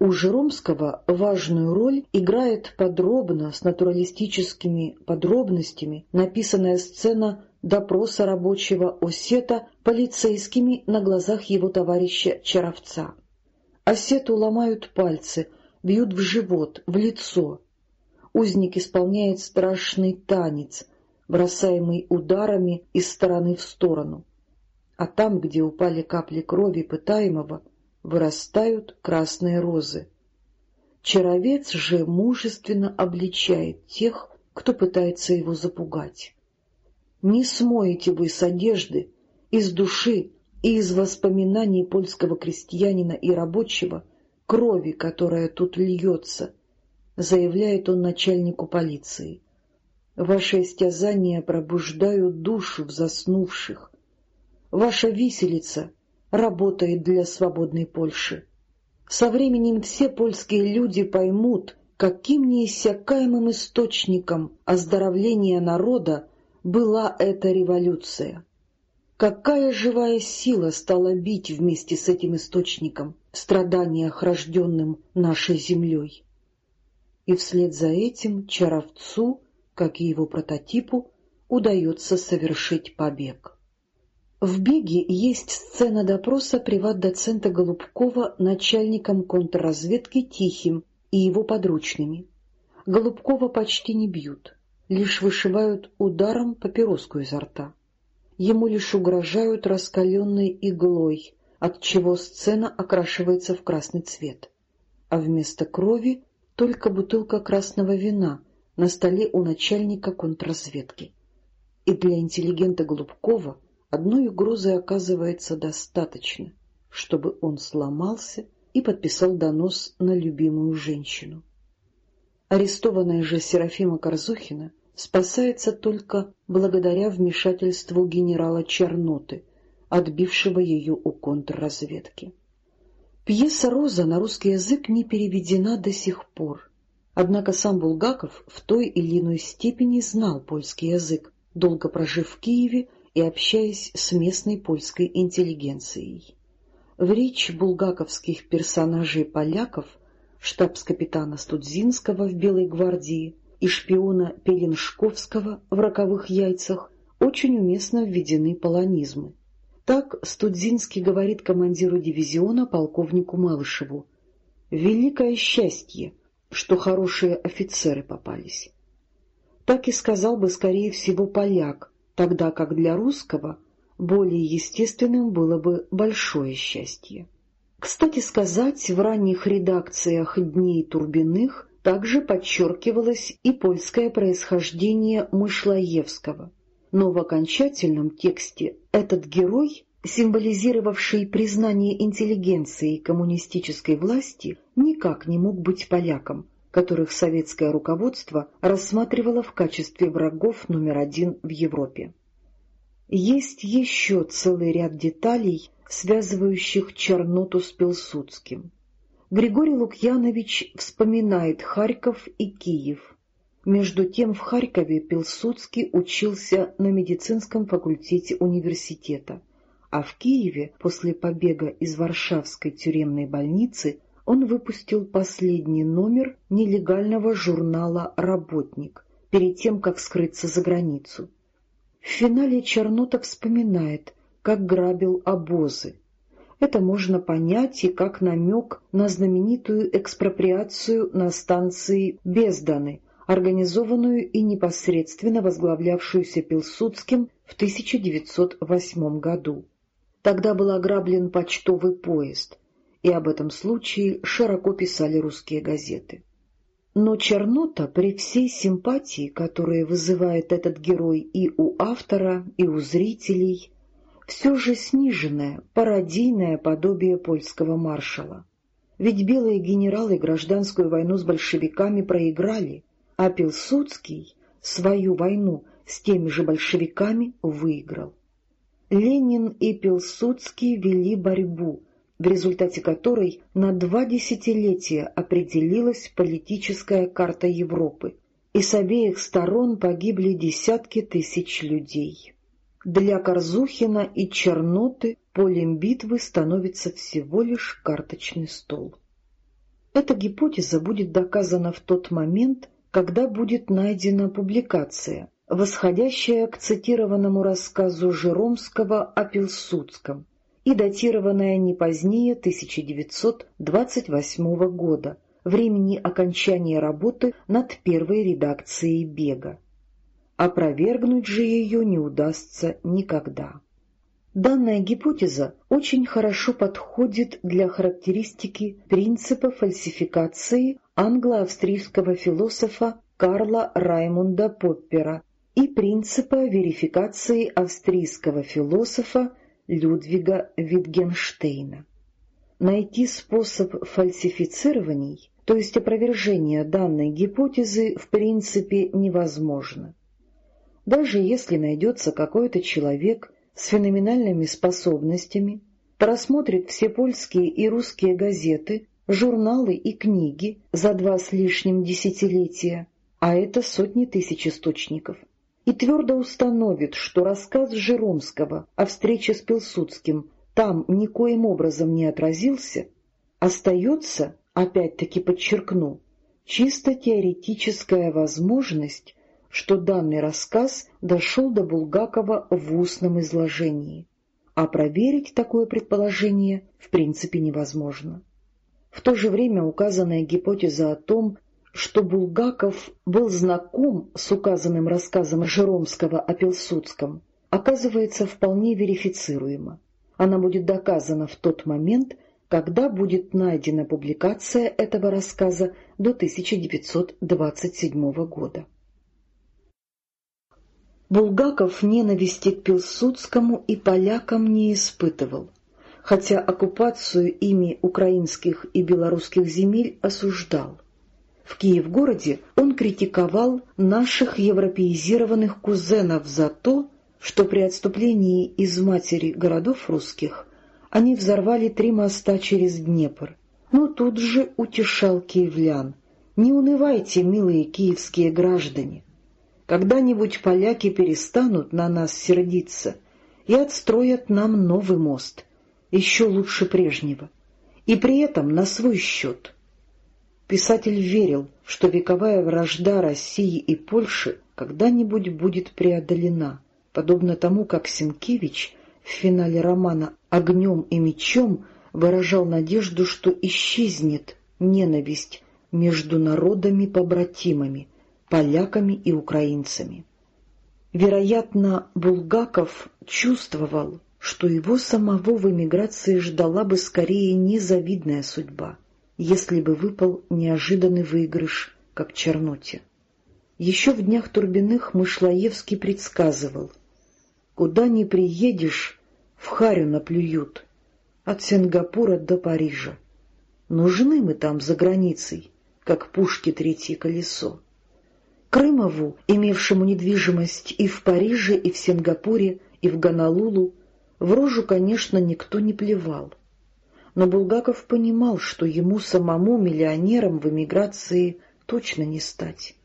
У Жеромского важную роль играет подробно, с натуралистическими подробностями, написанная сцена допроса рабочего Осета полицейскими на глазах его товарища Чаровца. Осету ломают пальцы, бьют в живот, в лицо. Узник исполняет страшный танец, бросаемый ударами из стороны в сторону. А там, где упали капли крови пытаемого, вырастают красные розы. Чаровец же мужественно обличает тех, кто пытается его запугать. Не смоете вы с одежды, из души из воспоминаний польского крестьянина и рабочего крови, которая тут льется, заявляет он начальнику полиции. Ваши истязания пробуждают душу в заснувших. Ваша виселица — работает для свободной Польши. Со временем все польские люди поймут, каким неиссякаемым источником оздоровления народа была эта революция. Какая живая сила стала бить вместе с этим источником в страданиях, рожденным нашей землей? И вслед за этим Чаровцу, как и его прототипу, удается совершить побег. В «Беге» есть сцена допроса приват-доцента Голубкова начальником контрразведки Тихим и его подручными. Голубкова почти не бьют, лишь вышивают ударом папироску изо рта. Ему лишь угрожают раскаленной иглой, от чего сцена окрашивается в красный цвет. А вместо крови только бутылка красного вина на столе у начальника контрразведки. И для интеллигента Голубкова Одной угрозы оказывается достаточно, чтобы он сломался и подписал донос на любимую женщину. Арестованная же Серафима Корзухина спасается только благодаря вмешательству генерала Черноты, отбившего ее у контрразведки. Пьеса «Роза» на русский язык не переведена до сих пор, однако сам Булгаков в той или иной степени знал польский язык, долго прожив в Киеве и общаясь с местной польской интеллигенцией. В речь булгаковских персонажей-поляков, штабс-капитана Студзинского в Белой гвардии и шпиона Пеленшковского в «Роковых яйцах» очень уместно введены полонизмы. Так Студзинский говорит командиру дивизиона полковнику Малышеву «Великое счастье, что хорошие офицеры попались». Так и сказал бы, скорее всего, поляк, тогда как для русского более естественным было бы большое счастье. Кстати сказать, в ранних редакциях «Дней Турбиных» также подчеркивалось и польское происхождение Мышлоевского, но в окончательном тексте этот герой, символизировавший признание интеллигенции коммунистической власти, никак не мог быть поляком, которых советское руководство рассматривало в качестве врагов номер один в Европе. Есть еще целый ряд деталей, связывающих Черноту с Пилсудским. Григорий Лукьянович вспоминает Харьков и Киев. Между тем в Харькове Пилсудский учился на медицинском факультете университета, а в Киеве после побега из Варшавской тюремной больницы он выпустил последний номер нелегального журнала «Работник» перед тем, как скрыться за границу. В финале Чернота вспоминает, как грабил обозы. Это можно понять и как намек на знаменитую экспроприацию на станции Безданы, организованную и непосредственно возглавлявшуюся Пилсудским в 1908 году. Тогда был ограблен почтовый поезд — и об этом случае широко писали русские газеты. Но Чернота, при всей симпатии, которую вызывает этот герой и у автора, и у зрителей, все же сниженное, пародийное подобие польского маршала. Ведь белые генералы гражданскую войну с большевиками проиграли, а Пилсудский свою войну с теми же большевиками выиграл. Ленин и Пилсудский вели борьбу, в результате которой на два десятилетия определилась политическая карта Европы, и с обеих сторон погибли десятки тысяч людей. Для Корзухина и Черноты полем битвы становится всего лишь карточный стол. Эта гипотеза будет доказана в тот момент, когда будет найдена публикация, восходящая к цитированному рассказу Жеромского о Пилсудском и датированная не позднее 1928 года, времени окончания работы над первой редакцией «Бега». Опровергнуть же ее не удастся никогда. Данная гипотеза очень хорошо подходит для характеристики принципа фальсификации англо-австрийского философа Карла Раймунда Поппера и принципа верификации австрийского философа Людвига Витгенштейна. Найти способ фальсифицирований, то есть опровержения данной гипотезы, в принципе невозможно. Даже если найдется какой-то человек с феноменальными способностями, просмотрит все польские и русские газеты, журналы и книги за два с лишним десятилетия, а это сотни тысяч источников, и твердо установит, что рассказ Жеромского о встрече с Пилсудским там никоим образом не отразился, остается, опять-таки подчеркну, чисто теоретическая возможность что данный рассказ дошел до Булгакова в устном изложении, а проверить такое предположение в принципе невозможно. В то же время указанная гипотеза о том, что Булгаков был знаком с указанным рассказом Жеромского о Пилсудском, оказывается вполне верифицируема. Она будет доказана в тот момент, когда будет найдена публикация этого рассказа до 1927 года. Булгаков ненависти к Пилсудскому и полякам не испытывал, хотя оккупацию ими украинских и белорусских земель осуждал. В Киев-городе он критиковал наших европеизированных кузенов за то, что при отступлении из матери городов русских они взорвали три моста через Днепр, но тут же утешал киевлян. «Не унывайте, милые киевские граждане, когда-нибудь поляки перестанут на нас сердиться и отстроят нам новый мост, еще лучше прежнего, и при этом на свой счет. Писатель верил, что вековая вражда России и Польши когда-нибудь будет преодолена, подобно тому, как Сенкевич в финале романа «Огнем и мечом» выражал надежду, что исчезнет ненависть между народами-побратимами, поляками и украинцами. Вероятно, Булгаков чувствовал, что его самого в эмиграции ждала бы скорее незавидная судьба, если бы выпал неожиданный выигрыш, как Черноте. Еще в днях Турбиных Мышлоевский предсказывал «Куда ни приедешь, в харю наплюют, от Сингапура до Парижа. Нужны мы там за границей, как пушки третье колесо. Крымову, имевшему недвижимость и в Париже, и в Сингапуре, и в Гонолулу, в рожу, конечно, никто не плевал. Но Булгаков понимал, что ему самому миллионером в эмиграции точно не стать.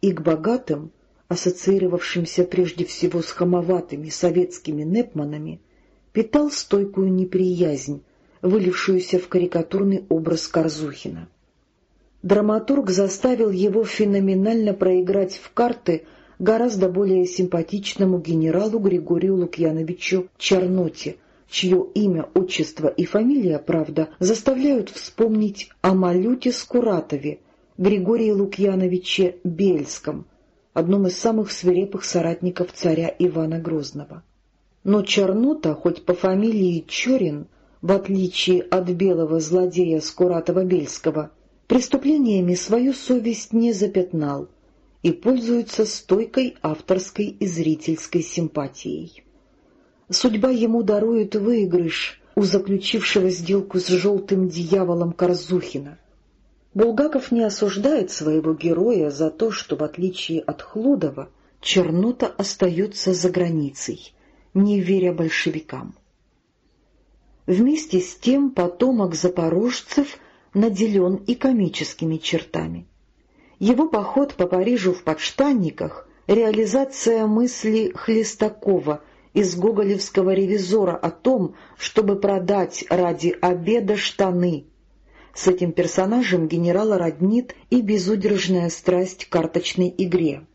И к богатым, ассоциировавшимся прежде всего с хамоватыми советскими непманами, питал стойкую неприязнь, вылившуюся в карикатурный образ Корзухина. Драматург заставил его феноменально проиграть в карты гораздо более симпатичному генералу Григорию Лукьяновичу Черноте, чье имя, отчество и фамилия, правда, заставляют вспомнить о Малюте Скуратове, Григории Лукьяновиче Бельском, одном из самых свирепых соратников царя Ивана Грозного. Но Чернота, хоть по фамилии Чорин, в отличие от белого злодея Скуратова-Бельского, преступлениями свою совесть не запятнал и пользуется стойкой авторской и зрительской симпатией. Судьба ему дарует выигрыш у заключившего сделку с желтым дьяволом Корзухина. Булгаков не осуждает своего героя за то, что, в отличие от Хлудова, Чернота остается за границей, не веря большевикам. Вместе с тем потомок запорожцев наделен и комическими чертами. Его поход по Парижу в подштанниках — реализация мысли Хлестакова из гоголевского ревизора о том, чтобы продать ради обеда штаны. С этим персонажем генерала роднит и безудержная страсть к карточной игре.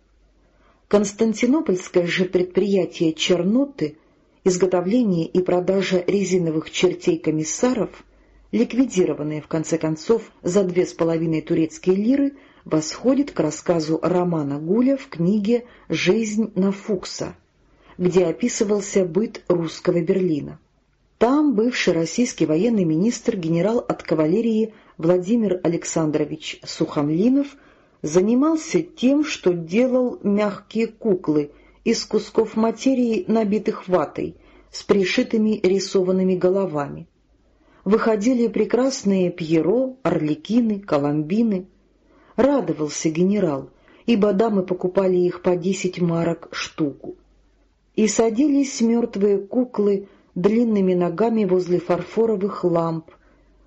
Константинопольское же предприятие «Черноты» изготовление и продажа резиновых чертей комиссаров, ликвидированные в конце концов за две с половиной турецкие лиры, восходит к рассказу Романа Гуля в книге «Жизнь на Фукса», где описывался быт русского Берлина. Там бывший российский военный министр, генерал от кавалерии Владимир Александрович Сухомлинов занимался тем, что делал мягкие куклы из кусков материи, набитых ватой, с пришитыми рисованными головами. Выходили прекрасные Пьеро, Орликины, Коломбины. Радовался генерал, ибо дамы покупали их по десять марок штуку. И садились мертвые куклы длинными ногами возле фарфоровых ламп,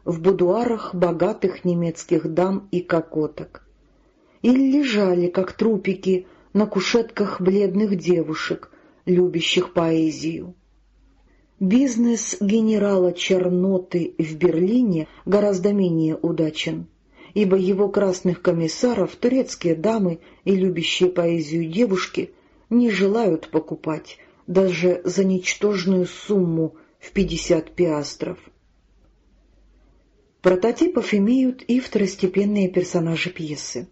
в будуарах богатых немецких дам и кокоток. Или лежали, как трупики, на кушетках бледных девушек, любящих поэзию. Бизнес генерала Черноты в Берлине гораздо менее удачен, ибо его красных комиссаров турецкие дамы и любящие поэзию девушки не желают покупать даже за ничтожную сумму в пятьдесят пиастров. Прототипов имеют и второстепенные персонажи пьесы.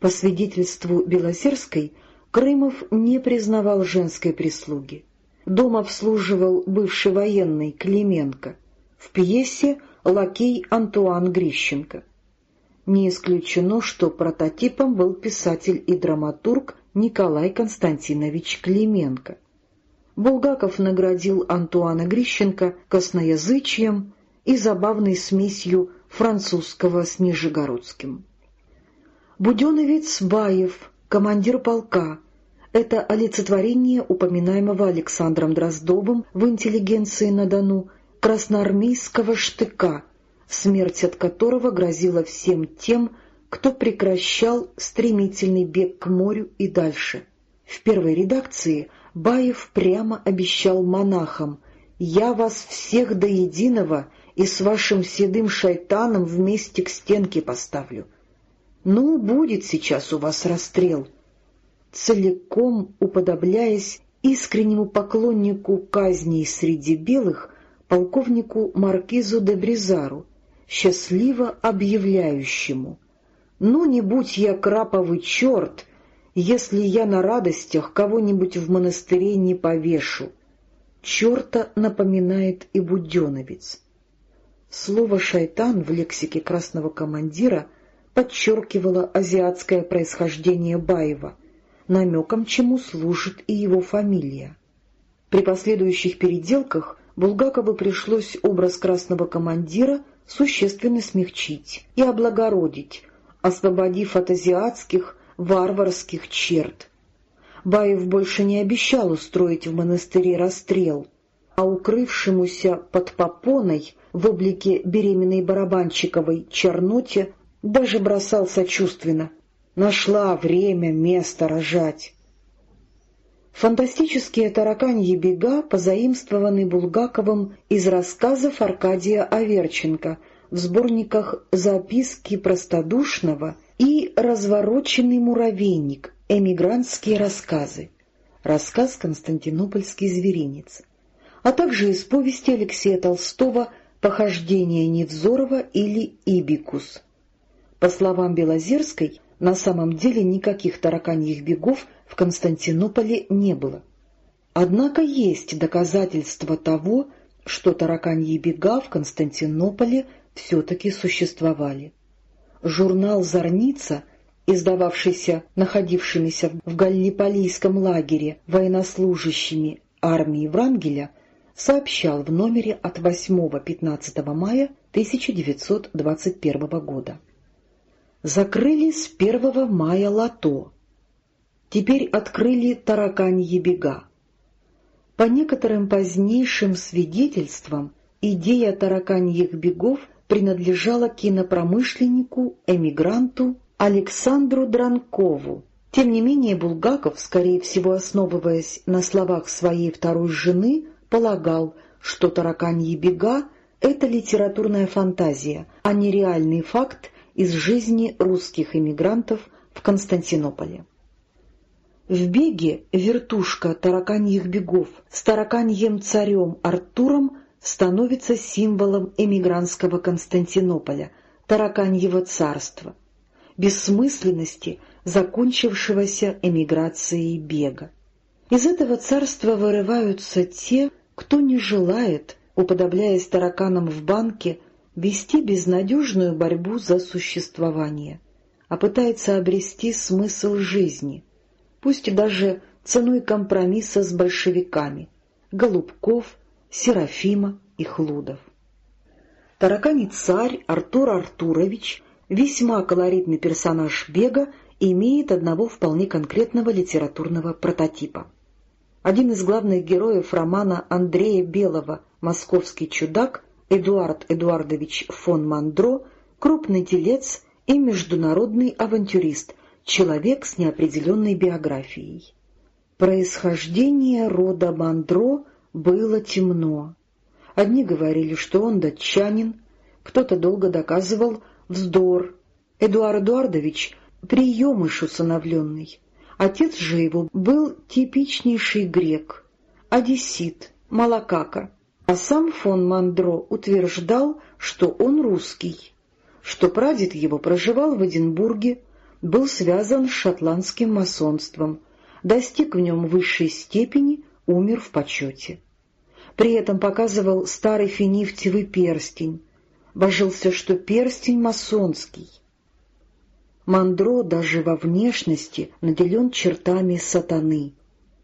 По свидетельству Белозерской, Крымов не признавал женской прислуги. Дом обслуживал бывший военный Клименко, в пьесе лакей Антуан Грищенко. Не исключено, что прототипом был писатель и драматург Николай Константинович Клименко. Булгаков наградил Антуана Грищенко косноязычием и забавной смесью французского с нижегородским. Буденовец Баев, командир полка. Это олицетворение упоминаемого Александром Дроздовым в «Интеллигенции на Дону» красноармейского штыка, смерть от которого грозила всем тем, кто прекращал стремительный бег к морю и дальше. В первой редакции Баев прямо обещал монахам «Я вас всех до единого и с вашим седым шайтаном вместе к стенке поставлю». Ну, будет сейчас у вас расстрел. Целиком уподобляясь искреннему поклоннику казней среди белых, полковнику Маркизу де Бризару, счастливо объявляющему «Ну, не будь я краповый черт, если я на радостях кого-нибудь в монастыре не повешу». Черта напоминает и Буденовец. Слово «шайтан» в лексике красного командира подчеркивала азиатское происхождение Баева, намеком чему служит и его фамилия. При последующих переделках Булгакову пришлось образ красного командира существенно смягчить и облагородить, освободив от азиатских варварских черт. Баев больше не обещал устроить в монастыре расстрел, а укрывшемуся под попоной в облике беременной барабанчиковой черноте даже бросал сочувственно. Нашла время, место рожать. Фантастические тараканьи бега позаимствованы Булгаковым из рассказов Аркадия Аверченко в сборниках «Записки простодушного» и «Развороченный муравейник. Эмигрантские рассказы», рассказ «Константинопольский зверинец», а также из повести Алексея Толстого «Похождение Невзорова» или «Ибикус». По словам Белозерской, на самом деле никаких тараканьих бегов в Константинополе не было. Однако есть доказательства того, что тараканьи бега в Константинополе все-таки существовали. Журнал «Зорница», издававшийся находившимися в Галлиполийском лагере военнослужащими армии Врангеля, сообщал в номере от 8-15 мая 1921 года закрыли с 1 мая лото. Теперь открыли тараканьи бега. По некоторым позднейшим свидетельствам, идея тараканьих бегов принадлежала кинопромышленнику, эмигранту Александру Дранкову. Тем не менее Булгаков, скорее всего основываясь на словах своей второй жены, полагал, что тараканьи бега — это литературная фантазия, а не реальный факт из жизни русских эмигрантов в Константинополе. В беге вертушка тараканьих бегов с тараканьем царем Артуром становится символом эмигрантского Константинополя, тараканьего царства, бессмысленности закончившегося эмиграцией бега. Из этого царства вырываются те, кто не желает, уподобляясь тараканам в банке, вести безнадежную борьбу за существование, а пытается обрести смысл жизни, пусть даже ценой компромисса с большевиками, Голубков, Серафима и Хлудов. Тараканий царь Артур Артурович, весьма колоритный персонаж бега, имеет одного вполне конкретного литературного прототипа. Один из главных героев романа Андрея Белого «Московский чудак» Эдуард Эдуардович фон Мандро — крупный телец и международный авантюрист, человек с неопределенной биографией. Происхождение рода Мандро было темно. Одни говорили, что он датчанин, кто-то долго доказывал вздор. Эдуард Эдуардович — приемыш усыновленный. Отец же его был типичнейший грек, одессит, малакака, а сам фон Мандро утверждал, что он русский, что прадед его проживал в Эдинбурге, был связан с шотландским масонством, достиг в нем высшей степени, умер в почете. При этом показывал старый финифтевый перстень, божился, что перстень масонский. Мандро даже во внешности наделен чертами сатаны.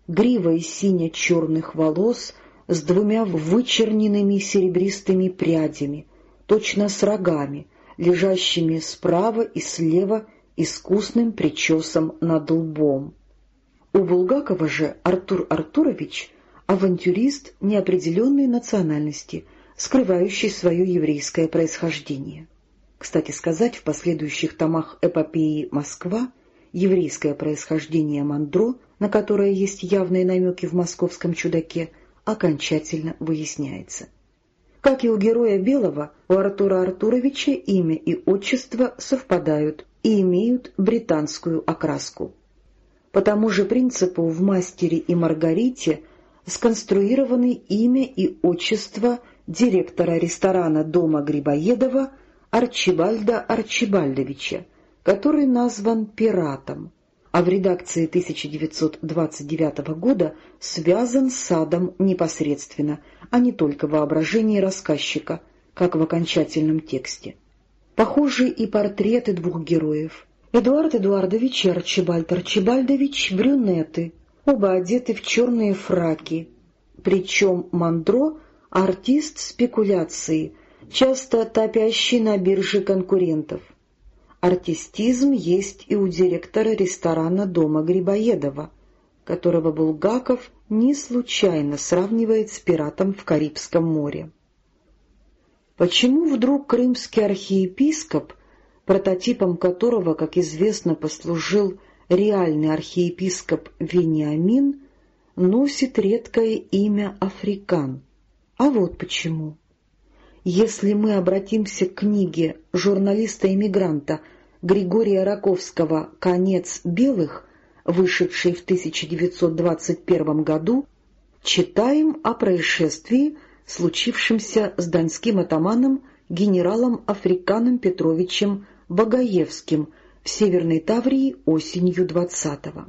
Грива из сине-черных волос с двумя вычерненными серебристыми прядями, точно с рогами, лежащими справа и слева искусным причесом над лбом. У Булгакова же Артур Артурович — авантюрист неопределенной национальности, скрывающий свое еврейское происхождение. Кстати сказать, в последующих томах эпопеи «Москва» еврейское происхождение Мандро, на которое есть явные намеки в «Московском чудаке», окончательно выясняется. Как и у героя Белого, у Артура Артуровича имя и отчество совпадают и имеют британскую окраску. По тому же принципу в «Мастере и Маргарите» сконструированы имя и отчество директора ресторана дома Грибоедова Арчибальда Арчибальдовича, который назван пиратом, а в редакции 1929 года связан с садом непосредственно, а не только в воображении рассказчика, как в окончательном тексте. Похожи и портреты двух героев. Эдуард Эдуардович и Арчибальд Арчибальдович — брюнеты, оба одеты в черные фраки, причем Мандро — артист спекуляции, часто топящий на бирже конкурентов. Артистизм есть и у директора ресторана дома Грибоедова, которого Булгаков не случайно сравнивает с пиратом в Карибском море. Почему вдруг крымский архиепископ, прототипом которого, как известно, послужил реальный архиепископ Вениамин, носит редкое имя Африкан? А вот почему. Если мы обратимся к книге журналиста-эмигранта Григория Раковского «Конец белых», вышедшей в 1921 году, читаем о происшествии, случившемся с донским атаманом генералом Африканом Петровичем Багаевским в Северной Таврии осенью 20-го.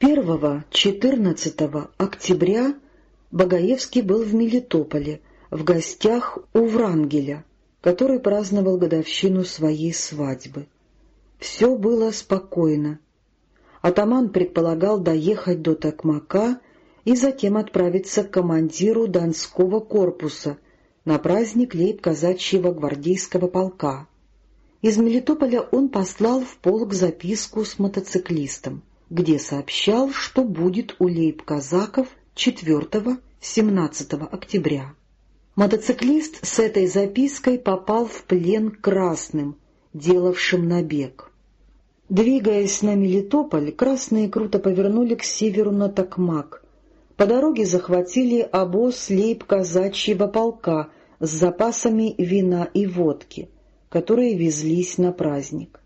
1-14 октября Багаевский был в Мелитополе, в гостях у Врангеля, который праздновал годовщину своей свадьбы. Все было спокойно. Атаман предполагал доехать до Токмака и затем отправиться к командиру Донского корпуса на праздник лейб-казачьего гвардейского полка. Из Мелитополя он послал в полк записку с мотоциклистом, где сообщал, что будет у лейб-казаков 4-17 октября. Мотоциклист с этой запиской попал в плен красным, делавшим набег. Двигаясь на Мелитополь, красные круто повернули к северу на Токмак. По дороге захватили обоз лейб-казачьего полка с запасами вина и водки, которые везлись на праздник.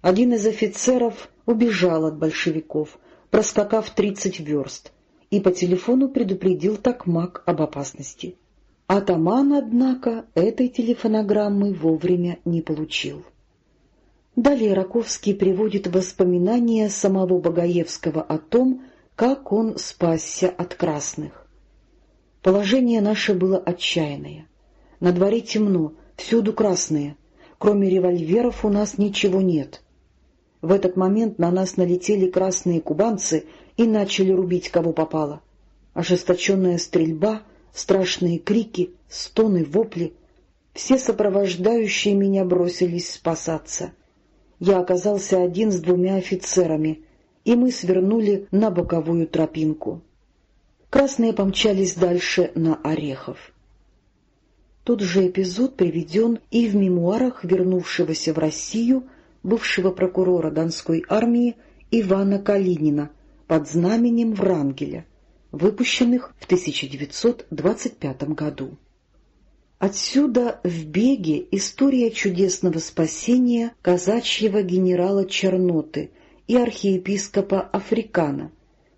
Один из офицеров убежал от большевиков, проскакав тридцать верст, и по телефону предупредил Токмак об опасности. Атаман, однако, этой телефонограммы вовремя не получил. Далее Раковский приводит воспоминания самого Богоевского о том, как он спасся от красных. Положение наше было отчаянное. На дворе темно, всюду красные. Кроме револьверов у нас ничего нет. В этот момент на нас налетели красные кубанцы и начали рубить, кого попало. Ожесточенная стрельба, страшные крики, стоны, вопли. Все сопровождающие меня бросились спасаться. Я оказался один с двумя офицерами, и мы свернули на боковую тропинку. Красные помчались дальше на Орехов. Тот же эпизод приведен и в мемуарах вернувшегося в Россию бывшего прокурора Донской армии Ивана Калинина под знаменем Врангеля, выпущенных в 1925 году. Отсюда в беге история чудесного спасения казачьего генерала Черноты и архиепископа Африкана,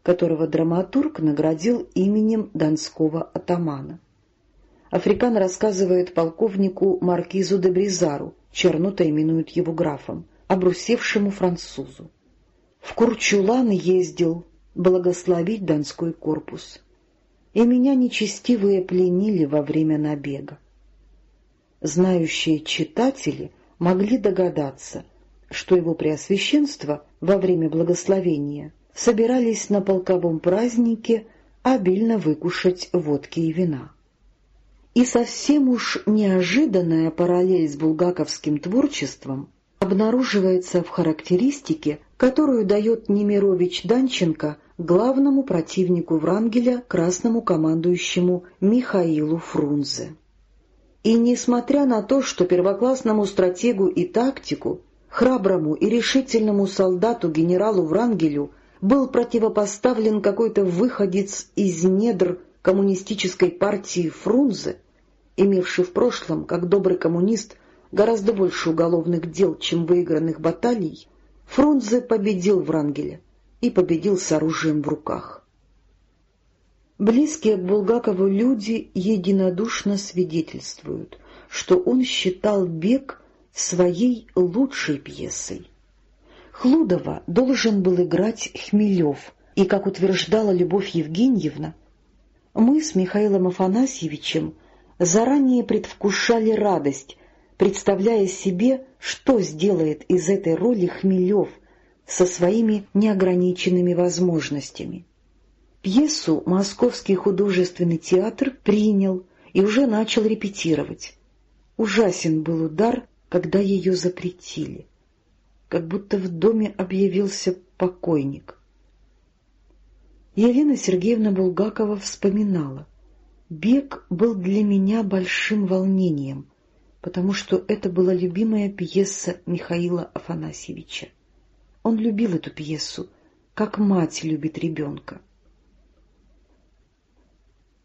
которого драматург наградил именем донского атамана. Африкан рассказывает полковнику Маркизу де Бризару, Чернота именует его графом, обрусевшему французу. В Курчулан ездил благословить Донской корпус, и меня нечестивые пленили во время набега. Знающие читатели могли догадаться, что его преосвященство во время благословения собирались на полковом празднике обильно выкушать водки и вина. И совсем уж неожиданная параллель с булгаковским творчеством обнаруживается в характеристике, которую дает Немирович Данченко главному противнику Врангеля, красному командующему Михаилу Фрунзе. И несмотря на то, что первоклассному стратегу и тактику, храброму и решительному солдату генералу Врангелю был противопоставлен какой-то выходец из недр коммунистической партии Фрунзе, имевший в прошлом, как добрый коммунист, гораздо больше уголовных дел, чем выигранных баталий, Фрунзе победил Врангеля и победил с оружием в руках. Близкие к Булгакову люди единодушно свидетельствуют, что он считал «Бег» своей лучшей пьесой. Хлудова должен был играть Хмелев, и, как утверждала Любовь Евгеньевна, мы с Михаилом Афанасьевичем заранее предвкушали радость, представляя себе, что сделает из этой роли Хмелев со своими неограниченными возможностями. Пьесу Московский художественный театр принял и уже начал репетировать. Ужасен был удар, когда ее запретили. Как будто в доме объявился покойник. Елена Сергеевна Булгакова вспоминала. «Бег был для меня большим волнением потому что это была любимая пьеса Михаила Афанасьевича. Он любил эту пьесу, как мать любит ребенка.